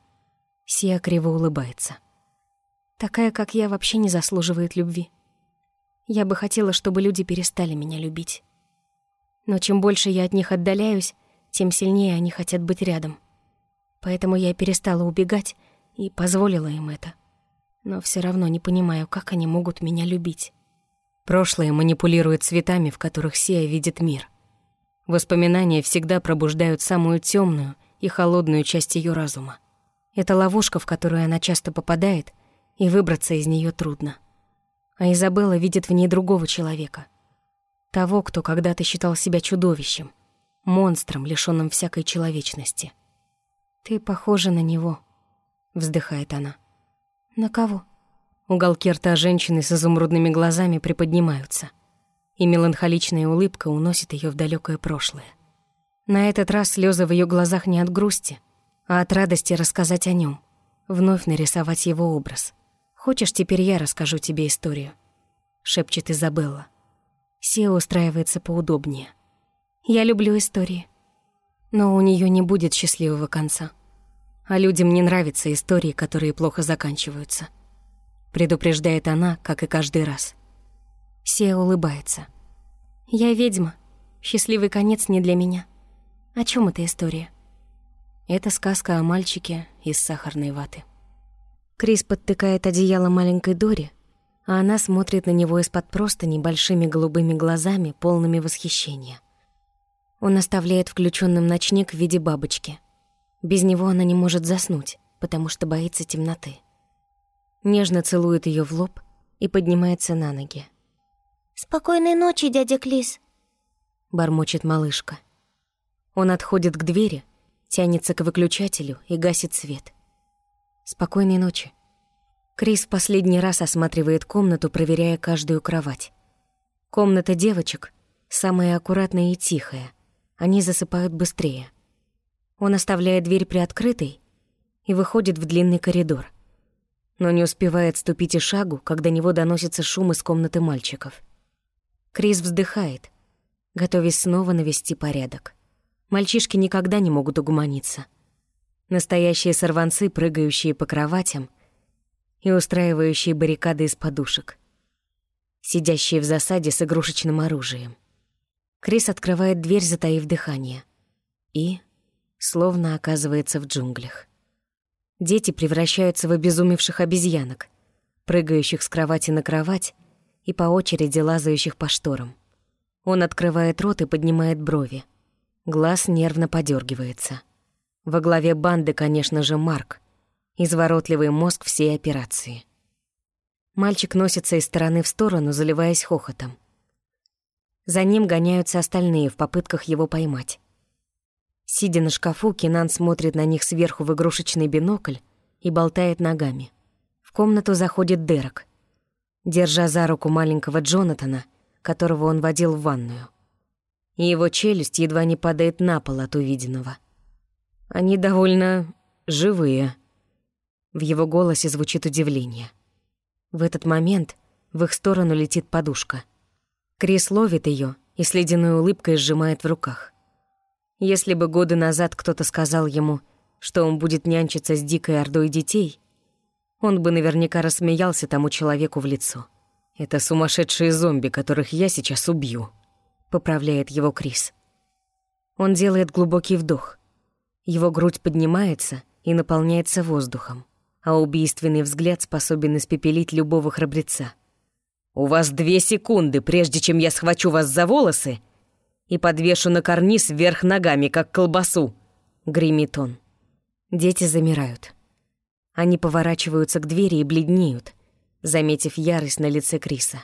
Сия криво улыбается. «Такая, как я, вообще не заслуживает любви. Я бы хотела, чтобы люди перестали меня любить. Но чем больше я от них отдаляюсь, тем сильнее они хотят быть рядом. Поэтому я перестала убегать и позволила им это. Но все равно не понимаю, как они могут меня любить». Прошлое манипулирует цветами, в которых Сия видит мир. Воспоминания всегда пробуждают самую темную и холодную часть ее разума. Это ловушка, в которую она часто попадает, и выбраться из нее трудно. А Изабелла видит в ней другого человека. Того, кто когда-то считал себя чудовищем, монстром, лишённым всякой человечности. «Ты похожа на него», — вздыхает она. «На кого?» Уголки рта женщины с изумрудными глазами приподнимаются, и меланхоличная улыбка уносит ее в далекое прошлое. На этот раз слезы в ее глазах не от грусти, а от радости рассказать о нем, вновь нарисовать его образ. «Хочешь, теперь я расскажу тебе историю?» — шепчет Изабелла. Сия устраивается поудобнее. «Я люблю истории. Но у нее не будет счастливого конца. А людям не нравятся истории, которые плохо заканчиваются. Предупреждает она, как и каждый раз. Сия улыбается. «Я ведьма. Счастливый конец не для меня. О чем эта история?» Это сказка о мальчике из сахарной ваты. Крис подтыкает одеяло маленькой Дори, а она смотрит на него из-под простыни большими голубыми глазами, полными восхищения. Он оставляет включенным ночник в виде бабочки. Без него она не может заснуть, потому что боится темноты. Нежно целует ее в лоб и поднимается на ноги. «Спокойной ночи, дядя Клис», — бормочет малышка. Он отходит к двери, тянется к выключателю и гасит свет. «Спокойной ночи». Крис в последний раз осматривает комнату, проверяя каждую кровать. Комната девочек самая аккуратная и тихая — они засыпают быстрее. Он оставляет дверь приоткрытой и выходит в длинный коридор. Но не успевает ступить и шагу, когда до него доносится шум из комнаты мальчиков. Крис вздыхает, готовясь снова навести порядок. Мальчишки никогда не могут угуманиться. Настоящие сорванцы, прыгающие по кроватям и устраивающие баррикады из подушек. Сидящие в засаде с игрушечным оружием. Крис открывает дверь, затаив дыхание. И словно оказывается в джунглях. Дети превращаются в обезумевших обезьянок, прыгающих с кровати на кровать и по очереди лазающих по шторам. Он открывает рот и поднимает брови. Глаз нервно подергивается. Во главе банды, конечно же, Марк, изворотливый мозг всей операции. Мальчик носится из стороны в сторону, заливаясь хохотом. За ним гоняются остальные в попытках его поймать. Сидя на шкафу, Кинан смотрит на них сверху в игрушечный бинокль и болтает ногами. В комнату заходит Дерек, держа за руку маленького Джонатана, которого он водил в ванную. И его челюсть едва не падает на пол от увиденного. Они довольно живые. В его голосе звучит удивление. В этот момент в их сторону летит подушка — Крис ловит ее и с ледяной улыбкой сжимает в руках. Если бы годы назад кто-то сказал ему, что он будет нянчиться с дикой ордой детей, он бы наверняка рассмеялся тому человеку в лицо. «Это сумасшедшие зомби, которых я сейчас убью», — поправляет его Крис. Он делает глубокий вдох. Его грудь поднимается и наполняется воздухом, а убийственный взгляд способен испепелить любого храбреца. «У вас две секунды, прежде чем я схвачу вас за волосы и подвешу на карниз вверх ногами, как колбасу», — гремит он. Дети замирают. Они поворачиваются к двери и бледнеют, заметив ярость на лице Криса.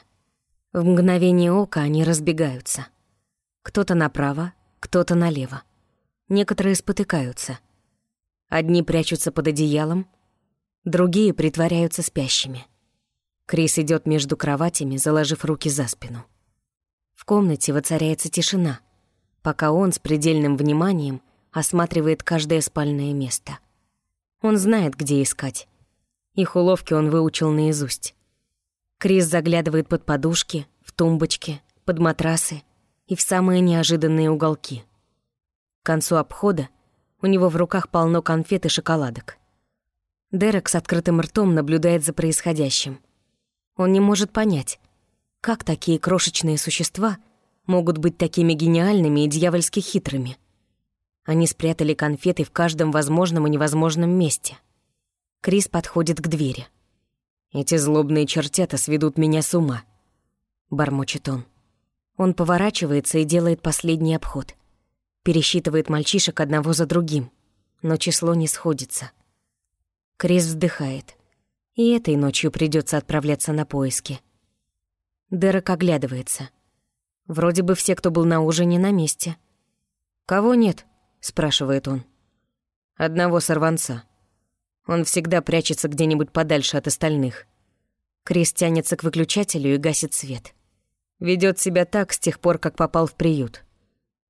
В мгновение ока они разбегаются. Кто-то направо, кто-то налево. Некоторые спотыкаются. Одни прячутся под одеялом, другие притворяются спящими. Крис идет между кроватями, заложив руки за спину. В комнате воцаряется тишина, пока он с предельным вниманием осматривает каждое спальное место. Он знает, где искать. Их уловки он выучил наизусть. Крис заглядывает под подушки, в тумбочки, под матрасы и в самые неожиданные уголки. К концу обхода у него в руках полно конфет и шоколадок. Дерек с открытым ртом наблюдает за происходящим — он не может понять, как такие крошечные существа могут быть такими гениальными и дьявольски хитрыми. Они спрятали конфеты в каждом возможном и невозможном месте. Крис подходит к двери. «Эти злобные чертята сведут меня с ума», — бормочет он. Он поворачивается и делает последний обход. Пересчитывает мальчишек одного за другим, но число не сходится. Крис вздыхает. И этой ночью придется отправляться на поиски. Дерек оглядывается. Вроде бы все, кто был на ужине, на месте. «Кого нет?» — спрашивает он. «Одного сорванца. Он всегда прячется где-нибудь подальше от остальных». Крис тянется к выключателю и гасит свет. Ведет себя так с тех пор, как попал в приют.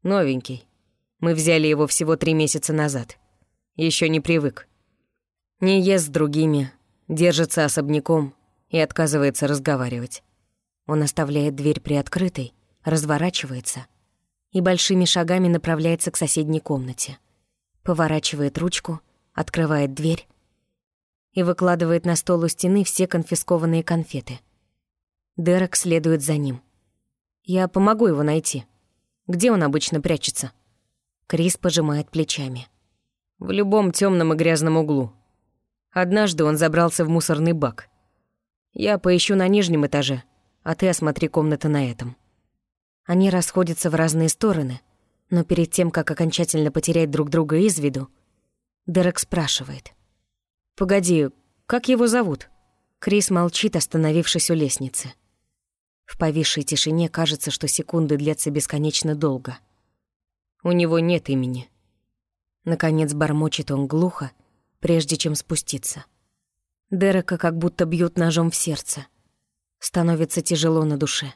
Новенький. Мы взяли его всего три месяца назад. Еще не привык. Не ест с другими, держится особняком и отказывается разговаривать. Он оставляет дверь приоткрытой, разворачивается и большими шагами направляется к соседней комнате. Поворачивает ручку, открывает дверь и выкладывает на стол у стены все конфискованные конфеты. Дерек следует за ним. Я помогу его найти. Где он обычно прячется? Крис пожимает плечами. В любом темном и грязном углу. Однажды он забрался в мусорный бак. Я поищу на нижнем этаже, а ты осмотри комнаты на этом. Они расходятся в разные стороны, но перед тем, как окончательно потерять друг друга из виду, Дерек спрашивает. «Погоди, как его зовут?» Крис молчит, остановившись у лестницы. В повисшей тишине кажется, что секунды длятся бесконечно долго. У него нет имени. Наконец бормочет он глухо, прежде чем спуститься. Дерека как будто бьют ножом в сердце. Становится тяжело на душе.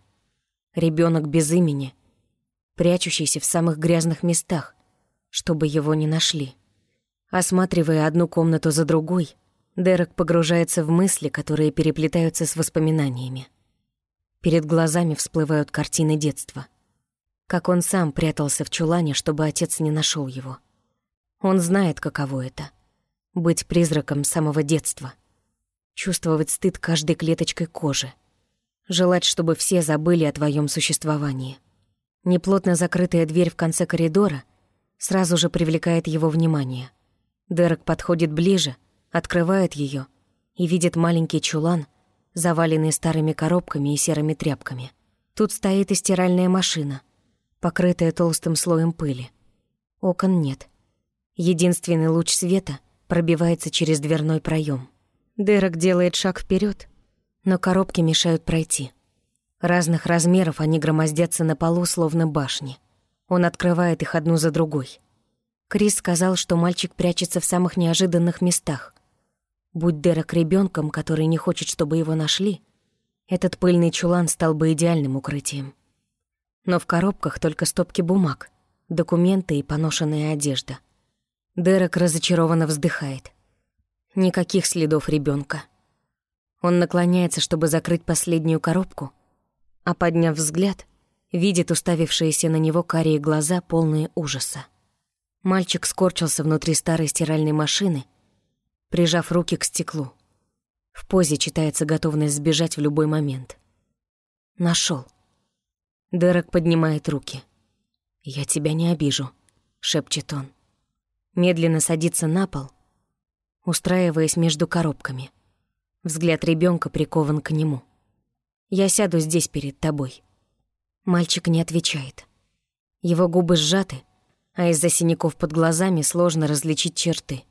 Ребенок без имени, прячущийся в самых грязных местах, чтобы его не нашли. Осматривая одну комнату за другой, Дерек погружается в мысли, которые переплетаются с воспоминаниями. Перед глазами всплывают картины детства. Как он сам прятался в чулане, чтобы отец не нашел его. Он знает, каково это — быть призраком самого детства. Чувствовать стыд каждой клеточкой кожи. Желать, чтобы все забыли о твоем существовании. Неплотно закрытая дверь в конце коридора сразу же привлекает его внимание. Дерек подходит ближе, открывает ее и видит маленький чулан, заваленные старыми коробками и серыми тряпками. Тут стоит и стиральная машина, покрытая толстым слоем пыли. Окон нет. Единственный луч света пробивается через дверной проем. Дерек делает шаг вперед, но коробки мешают пройти. Разных размеров они громоздятся на полу, словно башни. Он открывает их одну за другой. Крис сказал, что мальчик прячется в самых неожиданных местах. Будь Дерек ребенком, который не хочет, чтобы его нашли, этот пыльный чулан стал бы идеальным укрытием. Но в коробках только стопки бумаг, документы и поношенная одежда. Дерек разочарованно вздыхает. Никаких следов ребенка. Он наклоняется, чтобы закрыть последнюю коробку, а подняв взгляд, видит уставившиеся на него карие глаза, полные ужаса. Мальчик скорчился внутри старой стиральной машины прижав руки к стеклу. В позе читается готовность сбежать в любой момент. Нашел. Дерек поднимает руки. «Я тебя не обижу», — шепчет он. Медленно садится на пол, устраиваясь между коробками. Взгляд ребенка прикован к нему. «Я сяду здесь перед тобой». Мальчик не отвечает. Его губы сжаты, а из-за синяков под глазами сложно различить черты.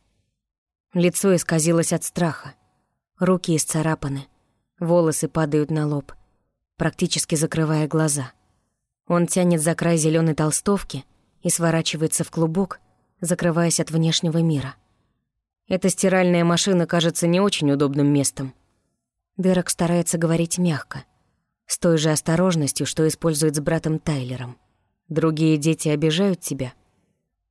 Лицо исказилось от страха. Руки исцарапаны. Волосы падают на лоб, практически закрывая глаза. Он тянет за край зеленой толстовки и сворачивается в клубок, закрываясь от внешнего мира. Эта стиральная машина кажется не очень удобным местом. Дерек старается говорить мягко, с той же осторожностью, что использует с братом Тайлером. Другие дети обижают тебя —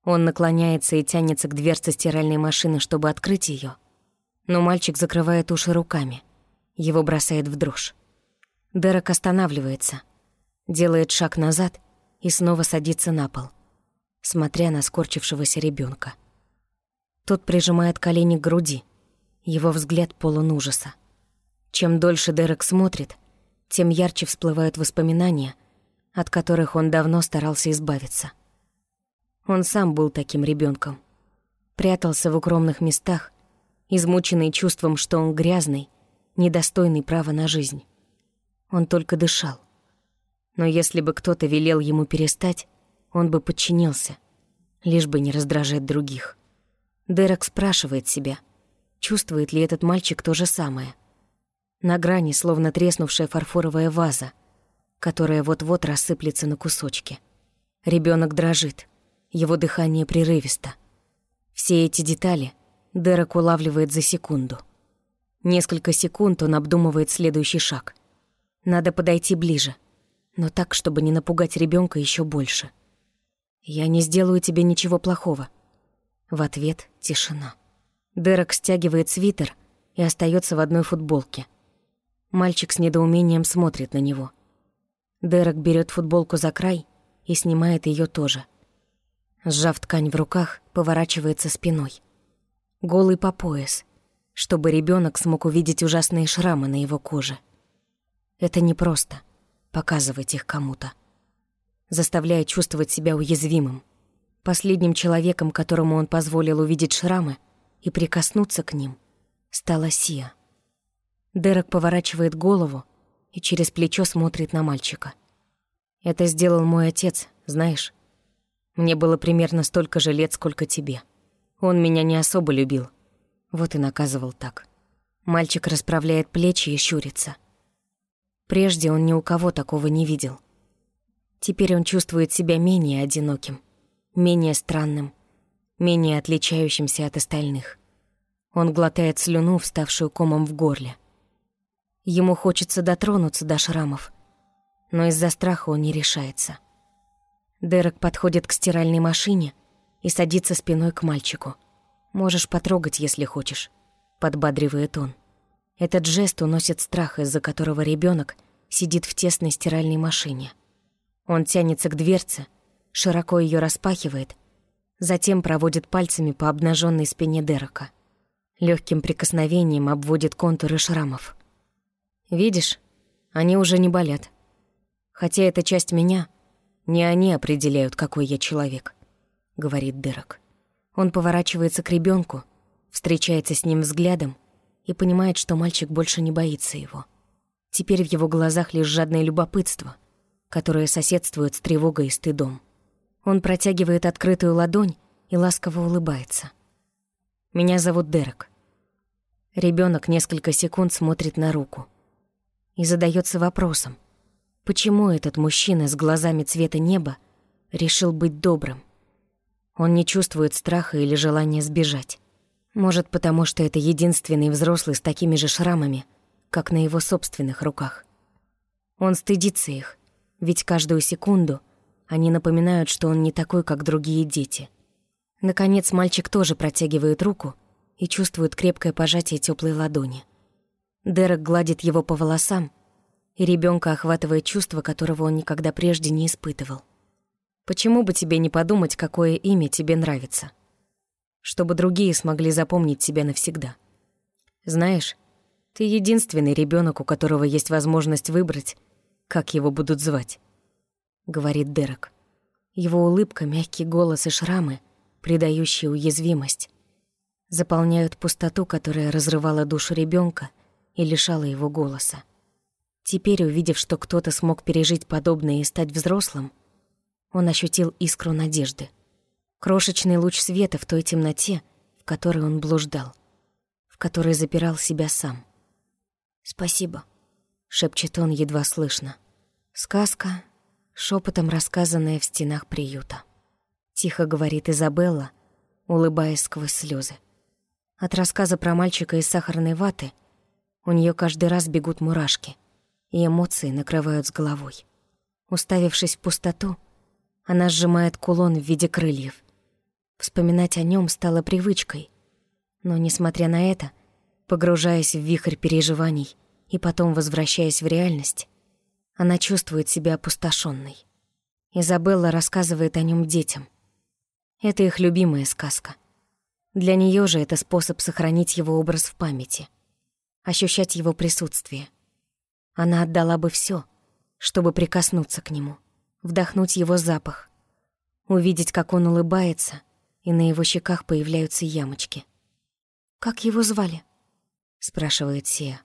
он наклоняется и тянется к дверце стиральной машины, чтобы открыть ее. Но мальчик закрывает уши руками. Его бросает в дрожь. Дерек останавливается, делает шаг назад и снова садится на пол, смотря на скорчившегося ребенка. Тот прижимает колени к груди. Его взгляд полон ужаса. Чем дольше Дерек смотрит, тем ярче всплывают воспоминания, от которых он давно старался избавиться. Он сам был таким ребенком. Прятался в укромных местах, измученный чувством, что он грязный, недостойный права на жизнь. Он только дышал. Но если бы кто-то велел ему перестать, он бы подчинился, лишь бы не раздражать других. Дерек спрашивает себя, чувствует ли этот мальчик то же самое. На грани, словно треснувшая фарфоровая ваза, которая вот-вот рассыплется на кусочки. Ребенок дрожит. Его дыхание прерывисто. Все эти детали Дерек улавливает за секунду. Несколько секунд он обдумывает следующий шаг. Надо подойти ближе, но так, чтобы не напугать ребенка еще больше. «Я не сделаю тебе ничего плохого». В ответ тишина. Дерек стягивает свитер и остается в одной футболке. Мальчик с недоумением смотрит на него. Дерек берет футболку за край и снимает ее тоже. Сжав ткань в руках, поворачивается спиной. Голый по пояс, чтобы ребенок смог увидеть ужасные шрамы на его коже. Это непросто — показывать их кому-то. Заставляет чувствовать себя уязвимым. Последним человеком, которому он позволил увидеть шрамы и прикоснуться к ним, стала Сия. Дерек поворачивает голову и через плечо смотрит на мальчика. «Это сделал мой отец, знаешь. Мне было примерно столько же лет, сколько тебе. Он меня не особо любил. Вот и наказывал так». Мальчик расправляет плечи и щурится. Прежде он ни у кого такого не видел. Теперь он чувствует себя менее одиноким, менее странным, менее отличающимся от остальных. Он глотает слюну, вставшую комом в горле. Ему хочется дотронуться до шрамов, но из-за страха он не решается. Дерек подходит к стиральной машине и садится спиной к мальчику. «Можешь потрогать, если хочешь», — подбадривает он. Этот жест уносит страх, из-за которого ребенок сидит в тесной стиральной машине. Он тянется к дверце, широко ее распахивает, затем проводит пальцами по обнаженной спине Дерека. Легким прикосновением обводит контуры шрамов. «Видишь, они уже не болят. Хотя эта часть меня, не они определяют, какой я человек», — говорит Дерек. Он поворачивается к ребенку, встречается с ним взглядом и понимает, что мальчик больше не боится его. Теперь в его глазах лишь жадное любопытство, которое соседствует с тревогой и стыдом. Он протягивает открытую ладонь и ласково улыбается. «Меня зовут Дерек». Ребенок несколько секунд смотрит на руку и задается вопросом, почему этот мужчина с глазами цвета неба решил быть добрым. Он не чувствует страха или желания сбежать. Может, потому что это единственный взрослый с такими же шрамами, как на его собственных руках. Он стыдится их, ведь каждую секунду они напоминают, что он не такой, как другие дети. Наконец, мальчик тоже протягивает руку и чувствует крепкое пожатие теплой ладони. Дерек гладит его по волосам, и ребенка охватывает чувство, которого он никогда прежде не испытывал. Почему бы тебе не подумать, какое имя тебе нравится? чтобы другие смогли запомнить тебя навсегда. Знаешь, ты единственный ребенок, у которого есть возможность выбрать, как его будут звать», — говорит Дерек. Его улыбка, мягкий голос и шрамы, придающие уязвимость, заполняют пустоту, которая разрывала душу ребенка и лишала его голоса. Теперь, увидев, что кто-то смог пережить подобное и стать взрослым, он ощутил искру надежды — Крошечный луч света в той темноте, в которой он блуждал, в которой запирал себя сам. «Спасибо», — шепчет он едва слышно. Сказка, шепотом рассказанная в стенах приюта. Тихо говорит Изабелла, улыбаясь сквозь слезы. От рассказа про мальчика из сахарной ваты у нее каждый раз бегут мурашки, и эмоции накрывают с головой. Уставившись в пустоту, она сжимает кулон в виде крыльев — Вспоминать о нем стало привычкой. Но, несмотря на это, погружаясь в вихрь переживаний и потом возвращаясь в реальность, она чувствует себя опустошенной. Изабелла рассказывает о нем детям. Это их любимая сказка. Для нее же это способ сохранить его образ в памяти, ощущать его присутствие. Она отдала бы все, чтобы прикоснуться к нему, вдохнуть его запах, увидеть, как он улыбается — и на его щеках появляются ямочки. «Как его звали?» — спрашивает Сия.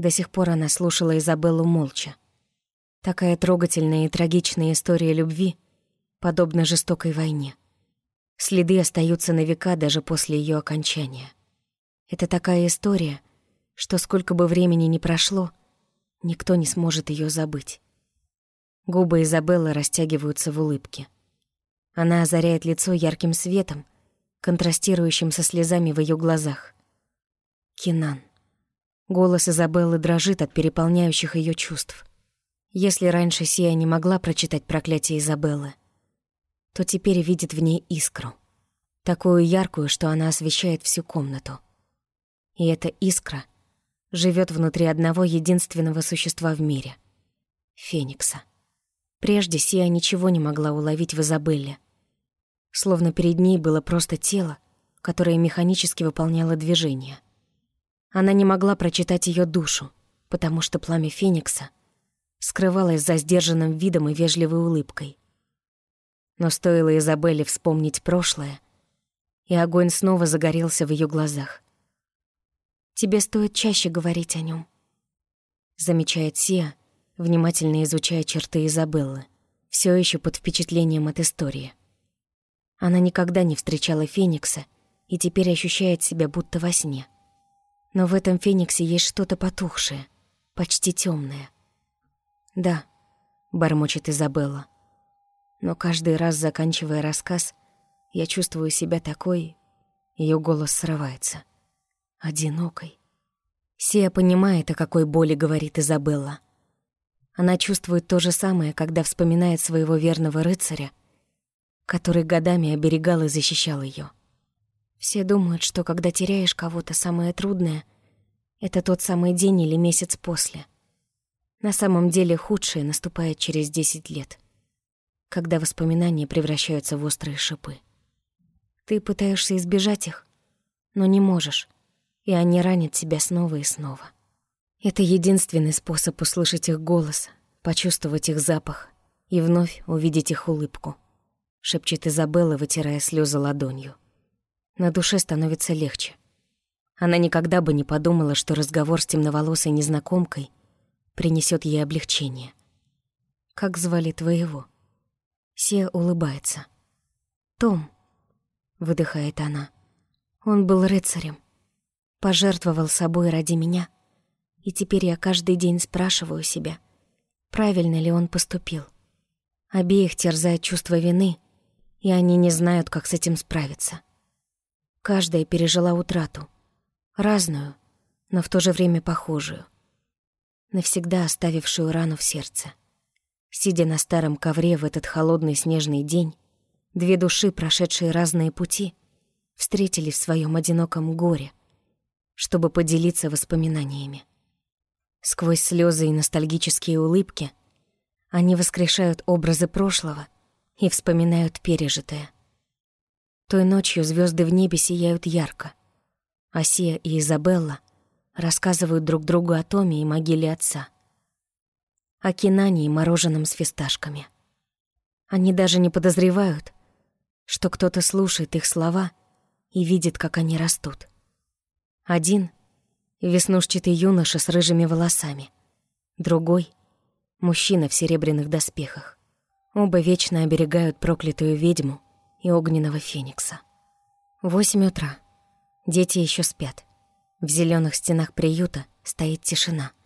До сих пор она слушала Изабеллу молча. Такая трогательная и трагичная история любви, подобна жестокой войне. Следы остаются на века даже после ее окончания. Это такая история, что сколько бы времени ни прошло, никто не сможет ее забыть. Губы Изабеллы растягиваются в улыбке. Она озаряет лицо ярким светом, контрастирующим со слезами в ее глазах. Кинан. Голос Изабеллы дрожит от переполняющих ее чувств. Если раньше Сия не могла прочитать проклятие Изабеллы, то теперь видит в ней искру. Такую яркую, что она освещает всю комнату. И эта искра живет внутри одного единственного существа в мире — Феникса. Прежде Сия ничего не могла уловить в Изабелле. Словно перед ней было просто тело, которое механически выполняло движение. Она не могла прочитать ее душу, потому что пламя Феникса скрывалось за сдержанным видом и вежливой улыбкой. Но стоило Изабелле вспомнить прошлое, и огонь снова загорелся в ее глазах. «Тебе стоит чаще говорить о нем, замечает Сия, внимательно изучая черты Изабеллы, все еще под впечатлением от истории. Она никогда не встречала Феникса и теперь ощущает себя будто во сне. Но в этом Фениксе есть что-то потухшее, почти темное. «Да», — бормочет Изабелла, но каждый раз, заканчивая рассказ, я чувствую себя такой... Ее голос срывается. Одинокой. Сия понимает, о какой боли говорит Изабелла. Она чувствует то же самое, когда вспоминает своего верного рыцаря, который годами оберегал и защищал ее. Все думают, что когда теряешь кого-то, самое трудное — это тот самый день или месяц после. На самом деле худшее наступает через десять лет — когда воспоминания превращаются в острые шипы. Ты пытаешься избежать их, но не можешь, и они ранят тебя снова и снова. Это единственный способ услышать их голос, почувствовать их запах и вновь увидеть их улыбку, шепчет Изабелла, вытирая слезы ладонью. На душе становится легче. Она никогда бы не подумала, что разговор с темноволосой незнакомкой принесет ей облегчение. Как звали твоего? Сия улыбается. «Том», — выдыхает она, — «он был рыцарем, пожертвовал собой ради меня, и теперь я каждый день спрашиваю себя, правильно ли он поступил. Обеих терзает чувство вины, и они не знают, как с этим справиться. Каждая пережила утрату, разную, но в то же время похожую, навсегда оставившую рану в сердце. Сидя на старом ковре в этот холодный снежный день, две души, прошедшие разные пути, встретились в своем одиноком горе, чтобы поделиться воспоминаниями. Сквозь слезы и ностальгические улыбки они воскрешают образы прошлого и вспоминают пережитое. Той ночью звезды в небе сияют ярко. Асия и Изабелла рассказывают друг другу о Томе и могиле отца — о кинане и мороженом с фисташками. Они даже не подозревают, что кто-то слушает их слова и видит, как они растут. Один — веснушчатый юноша с рыжими волосами. Другой — мужчина в серебряных доспехах. Оба вечно оберегают проклятую ведьму и огненного феникса. Восемь утра. Дети еще спят. В зеленых стенах приюта стоит тишина —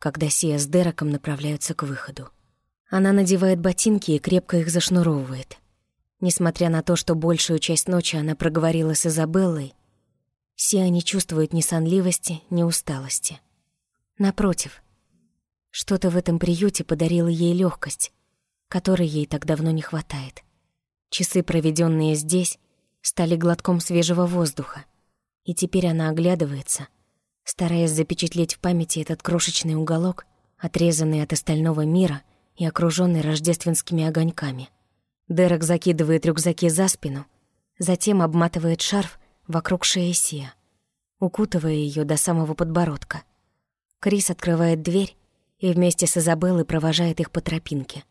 когда Сия с Дереком направляются к выходу. Она надевает ботинки и крепко их зашнуровывает. Несмотря на то, что большую часть ночи она проговорила с Изабеллой, Сия не чувствует ни сонливости, ни усталости. Напротив, что-то в этом приюте подарило ей легкость, которой ей так давно не хватает. Часы, проведенные здесь, стали глотком свежего воздуха, и теперь она оглядывается — стараясь запечатлеть в памяти этот крошечный уголок, отрезанный от остального мира и окружённый рождественскими огоньками. Дерек закидывает рюкзаки за спину, затем обматывает шарф вокруг шеи Сия, укутывая её до самого подбородка. Крис открывает дверь и вместе с Изабеллой провожает их по тропинке.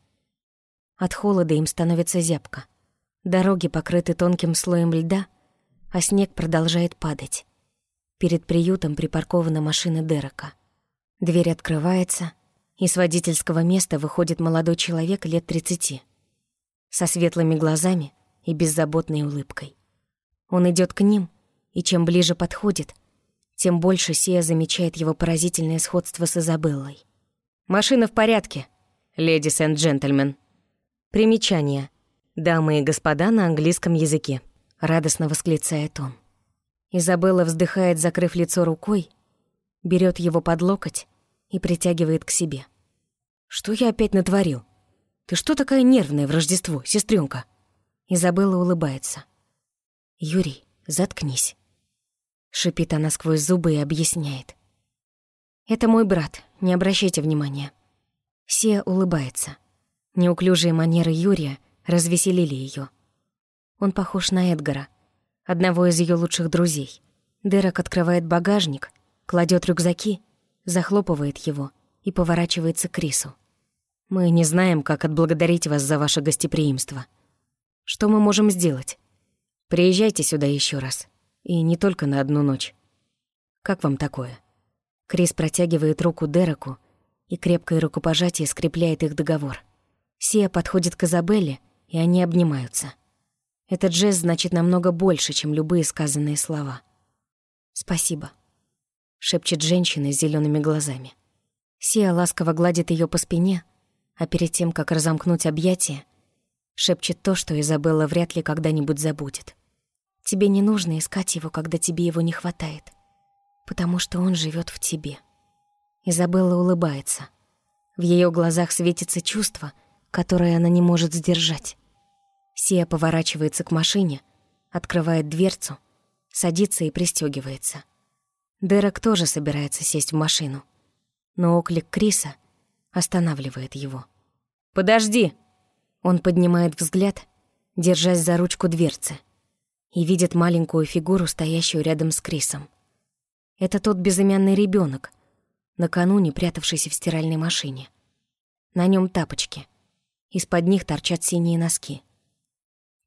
От холода им становится зябко. Дороги покрыты тонким слоем льда, а снег продолжает падать. Перед приютом припаркована машина Дерека. Дверь открывается, и с водительского места выходит молодой человек лет тридцати, со светлыми глазами и беззаботной улыбкой. Он идет к ним, и чем ближе подходит, тем больше Сия замечает его поразительное сходство с Изабеллой. «Машина в порядке, леди энд джентльмен». Примечание. «Дамы и господа» на английском языке. Радостно восклицает он. Изабелла вздыхает, закрыв лицо рукой, берет его под локоть и притягивает к себе. «Что я опять натворил? Ты что такая нервная в Рождество, сестренка? Изабелла улыбается. «Юрий, заткнись», — шипит она сквозь зубы и объясняет. «Это мой брат, не обращайте внимания». Сия улыбается. Неуклюжие манеры Юрия развеселили ее. Он похож на Эдгара, одного из ее лучших друзей. Дерек открывает багажник, кладет рюкзаки, захлопывает его и поворачивается к Крису. «Мы не знаем, как отблагодарить вас за ваше гостеприимство. Что мы можем сделать? Приезжайте сюда еще раз. И не только на одну ночь. Как вам такое?» Крис протягивает руку Дереку, и крепкое рукопожатие скрепляет их договор. Сия подходит к Изабелле, и они обнимаются. Этот жест значит намного больше, чем любые сказанные слова. «Спасибо», — шепчет женщина с зелеными глазами. Сия ласково гладит ее по спине, а перед тем, как разомкнуть объятия, шепчет то, что Изабелла вряд ли когда-нибудь забудет. «Тебе не нужно искать его, когда тебе его не хватает» потому что он живет в тебе. Изабелла улыбается. В ее глазах светится чувство, которое она не может сдержать. Сия поворачивается к машине, открывает дверцу, садится и пристегивается. Дерек тоже собирается сесть в машину, но оклик Криса останавливает его. «Подожди!» Он поднимает взгляд, держась за ручку дверцы, и видит маленькую фигуру, стоящую рядом с Крисом. Это тот безымянный ребенок, накануне прятавшийся в стиральной машине. На нем тапочки. Из-под них торчат синие носки.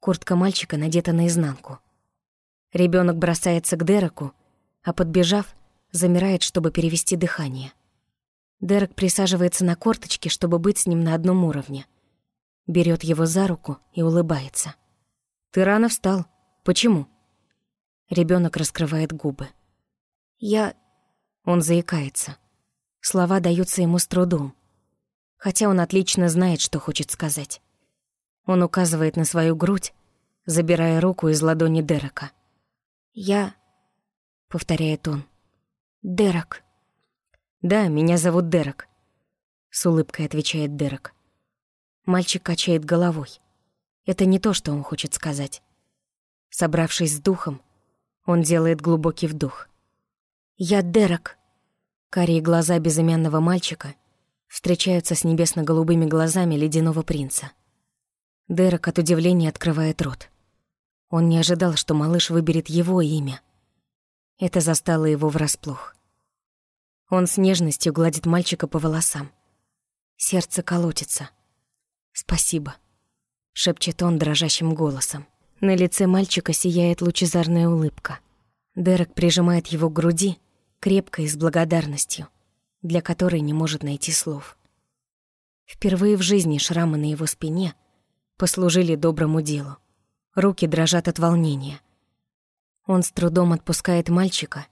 Куртка мальчика надета наизнанку. Ребенок бросается к Дереку, а подбежав, замирает, чтобы перевести дыхание. Дерек присаживается на корточки, чтобы быть с ним на одном уровне. Берет его за руку и улыбается. «Ты рано встал. Почему?» Ребенок раскрывает губы. Я... Он заикается. Слова даются ему с трудом. Хотя он отлично знает, что хочет сказать. Он указывает на свою грудь, забирая руку из ладони Дерека. «Я...» — повторяет он. «Дерек». «Да, меня зовут Дерек», — с улыбкой отвечает Дерек. Мальчик качает головой. Это не то, что он хочет сказать. Собравшись с духом, он делает глубокий вдох. «Я Дерек». Карие глаза безымянного мальчика встречаются с небесно-голубыми глазами ледяного принца. Дерек от удивления открывает рот. Он не ожидал, что малыш выберет его имя. Это застало его врасплох. Он с нежностью гладит мальчика по волосам. Сердце колотится. «Спасибо», — шепчет он дрожащим голосом. На лице мальчика сияет лучезарная улыбка. Дерек прижимает его к груди, крепко и с благодарностью, для которой не может найти слов. Впервые в жизни шрамы на его спине послужили доброму делу. Руки дрожат от волнения. Он с трудом отпускает мальчика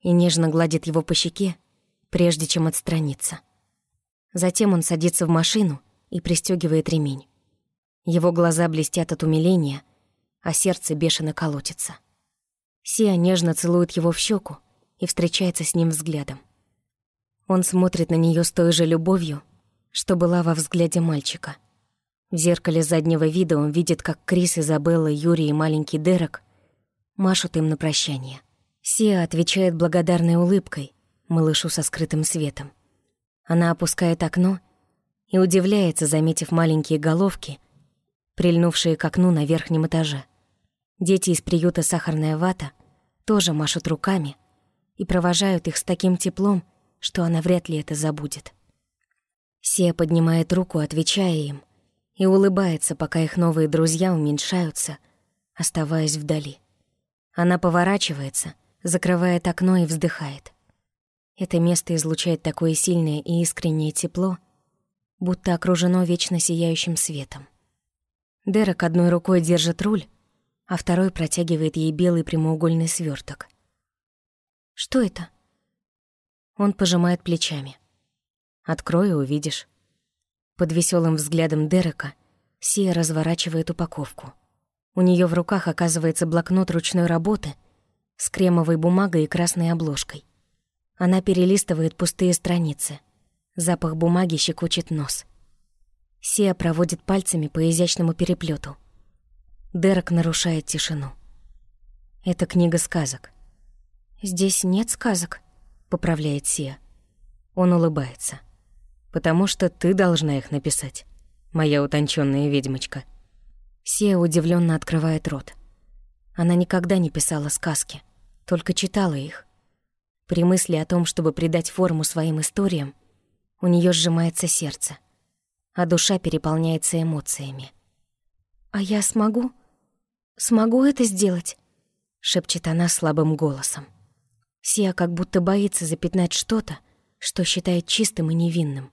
и нежно гладит его по щеке, прежде чем отстраниться. Затем он садится в машину и пристегивает ремень. Его глаза блестят от умиления, а сердце бешено колотится. Сия нежно целует его в щеку, и встречается с ним взглядом. Он смотрит на нее с той же любовью, что была во взгляде мальчика. В зеркале заднего вида он видит, как Крис, Изабелла, Юрий и маленький Дерек машут им на прощание. Сия отвечает благодарной улыбкой малышу со скрытым светом. Она опускает окно и удивляется, заметив маленькие головки, прильнувшие к окну на верхнем этаже. Дети из приюта «Сахарная вата» тоже машут руками, и провожают их с таким теплом, что она вряд ли это забудет. Сия поднимает руку, отвечая им, и улыбается, пока их новые друзья уменьшаются, оставаясь вдали. Она поворачивается, закрывает окно и вздыхает. Это место излучает такое сильное и искреннее тепло, будто окружено вечно сияющим светом. Дерек одной рукой держит руль, а второй протягивает ей белый прямоугольный сверток. Что это?» Он пожимает плечами. «Открой увидишь». Под веселым взглядом Дерека Сия разворачивает упаковку. У нее в руках оказывается блокнот ручной работы с кремовой бумагой и красной обложкой. Она перелистывает пустые страницы. Запах бумаги щекочет нос. Сия проводит пальцами по изящному переплету. Дерек нарушает тишину. Это книга сказок. «Здесь нет сказок», — поправляет Сия. Он улыбается. «Потому что ты должна их написать, моя утонченная ведьмочка». Сия удивленно открывает рот. Она никогда не писала сказки, только читала их. При мысли о том, чтобы придать форму своим историям, у нее сжимается сердце, а душа переполняется эмоциями. «А я смогу? Смогу это сделать?» — шепчет она слабым голосом. Сия как будто боится запятнать что-то, что считает чистым и невинным.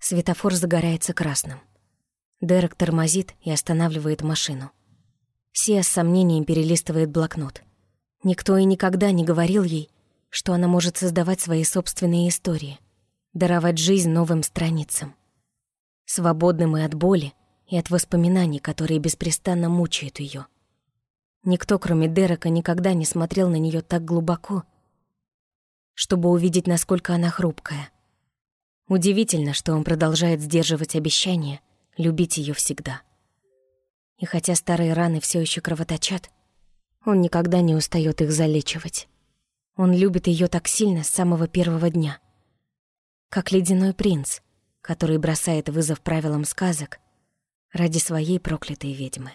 Светофор загорается красным. Дерек тормозит и останавливает машину. Сия с сомнением перелистывает блокнот. Никто и никогда не говорил ей, что она может создавать свои собственные истории, даровать жизнь новым страницам. Свободным и от боли, и от воспоминаний, которые беспрестанно мучают ее. Никто, кроме Дерека, никогда не смотрел на нее так глубоко, чтобы увидеть, насколько она хрупкая. Удивительно, что он продолжает сдерживать обещание любить ее всегда. И хотя старые раны все еще кровоточат, он никогда не устает их залечивать. Он любит ее так сильно с самого первого дня. Как ледяной принц, который бросает вызов правилам сказок ради своей проклятой ведьмы.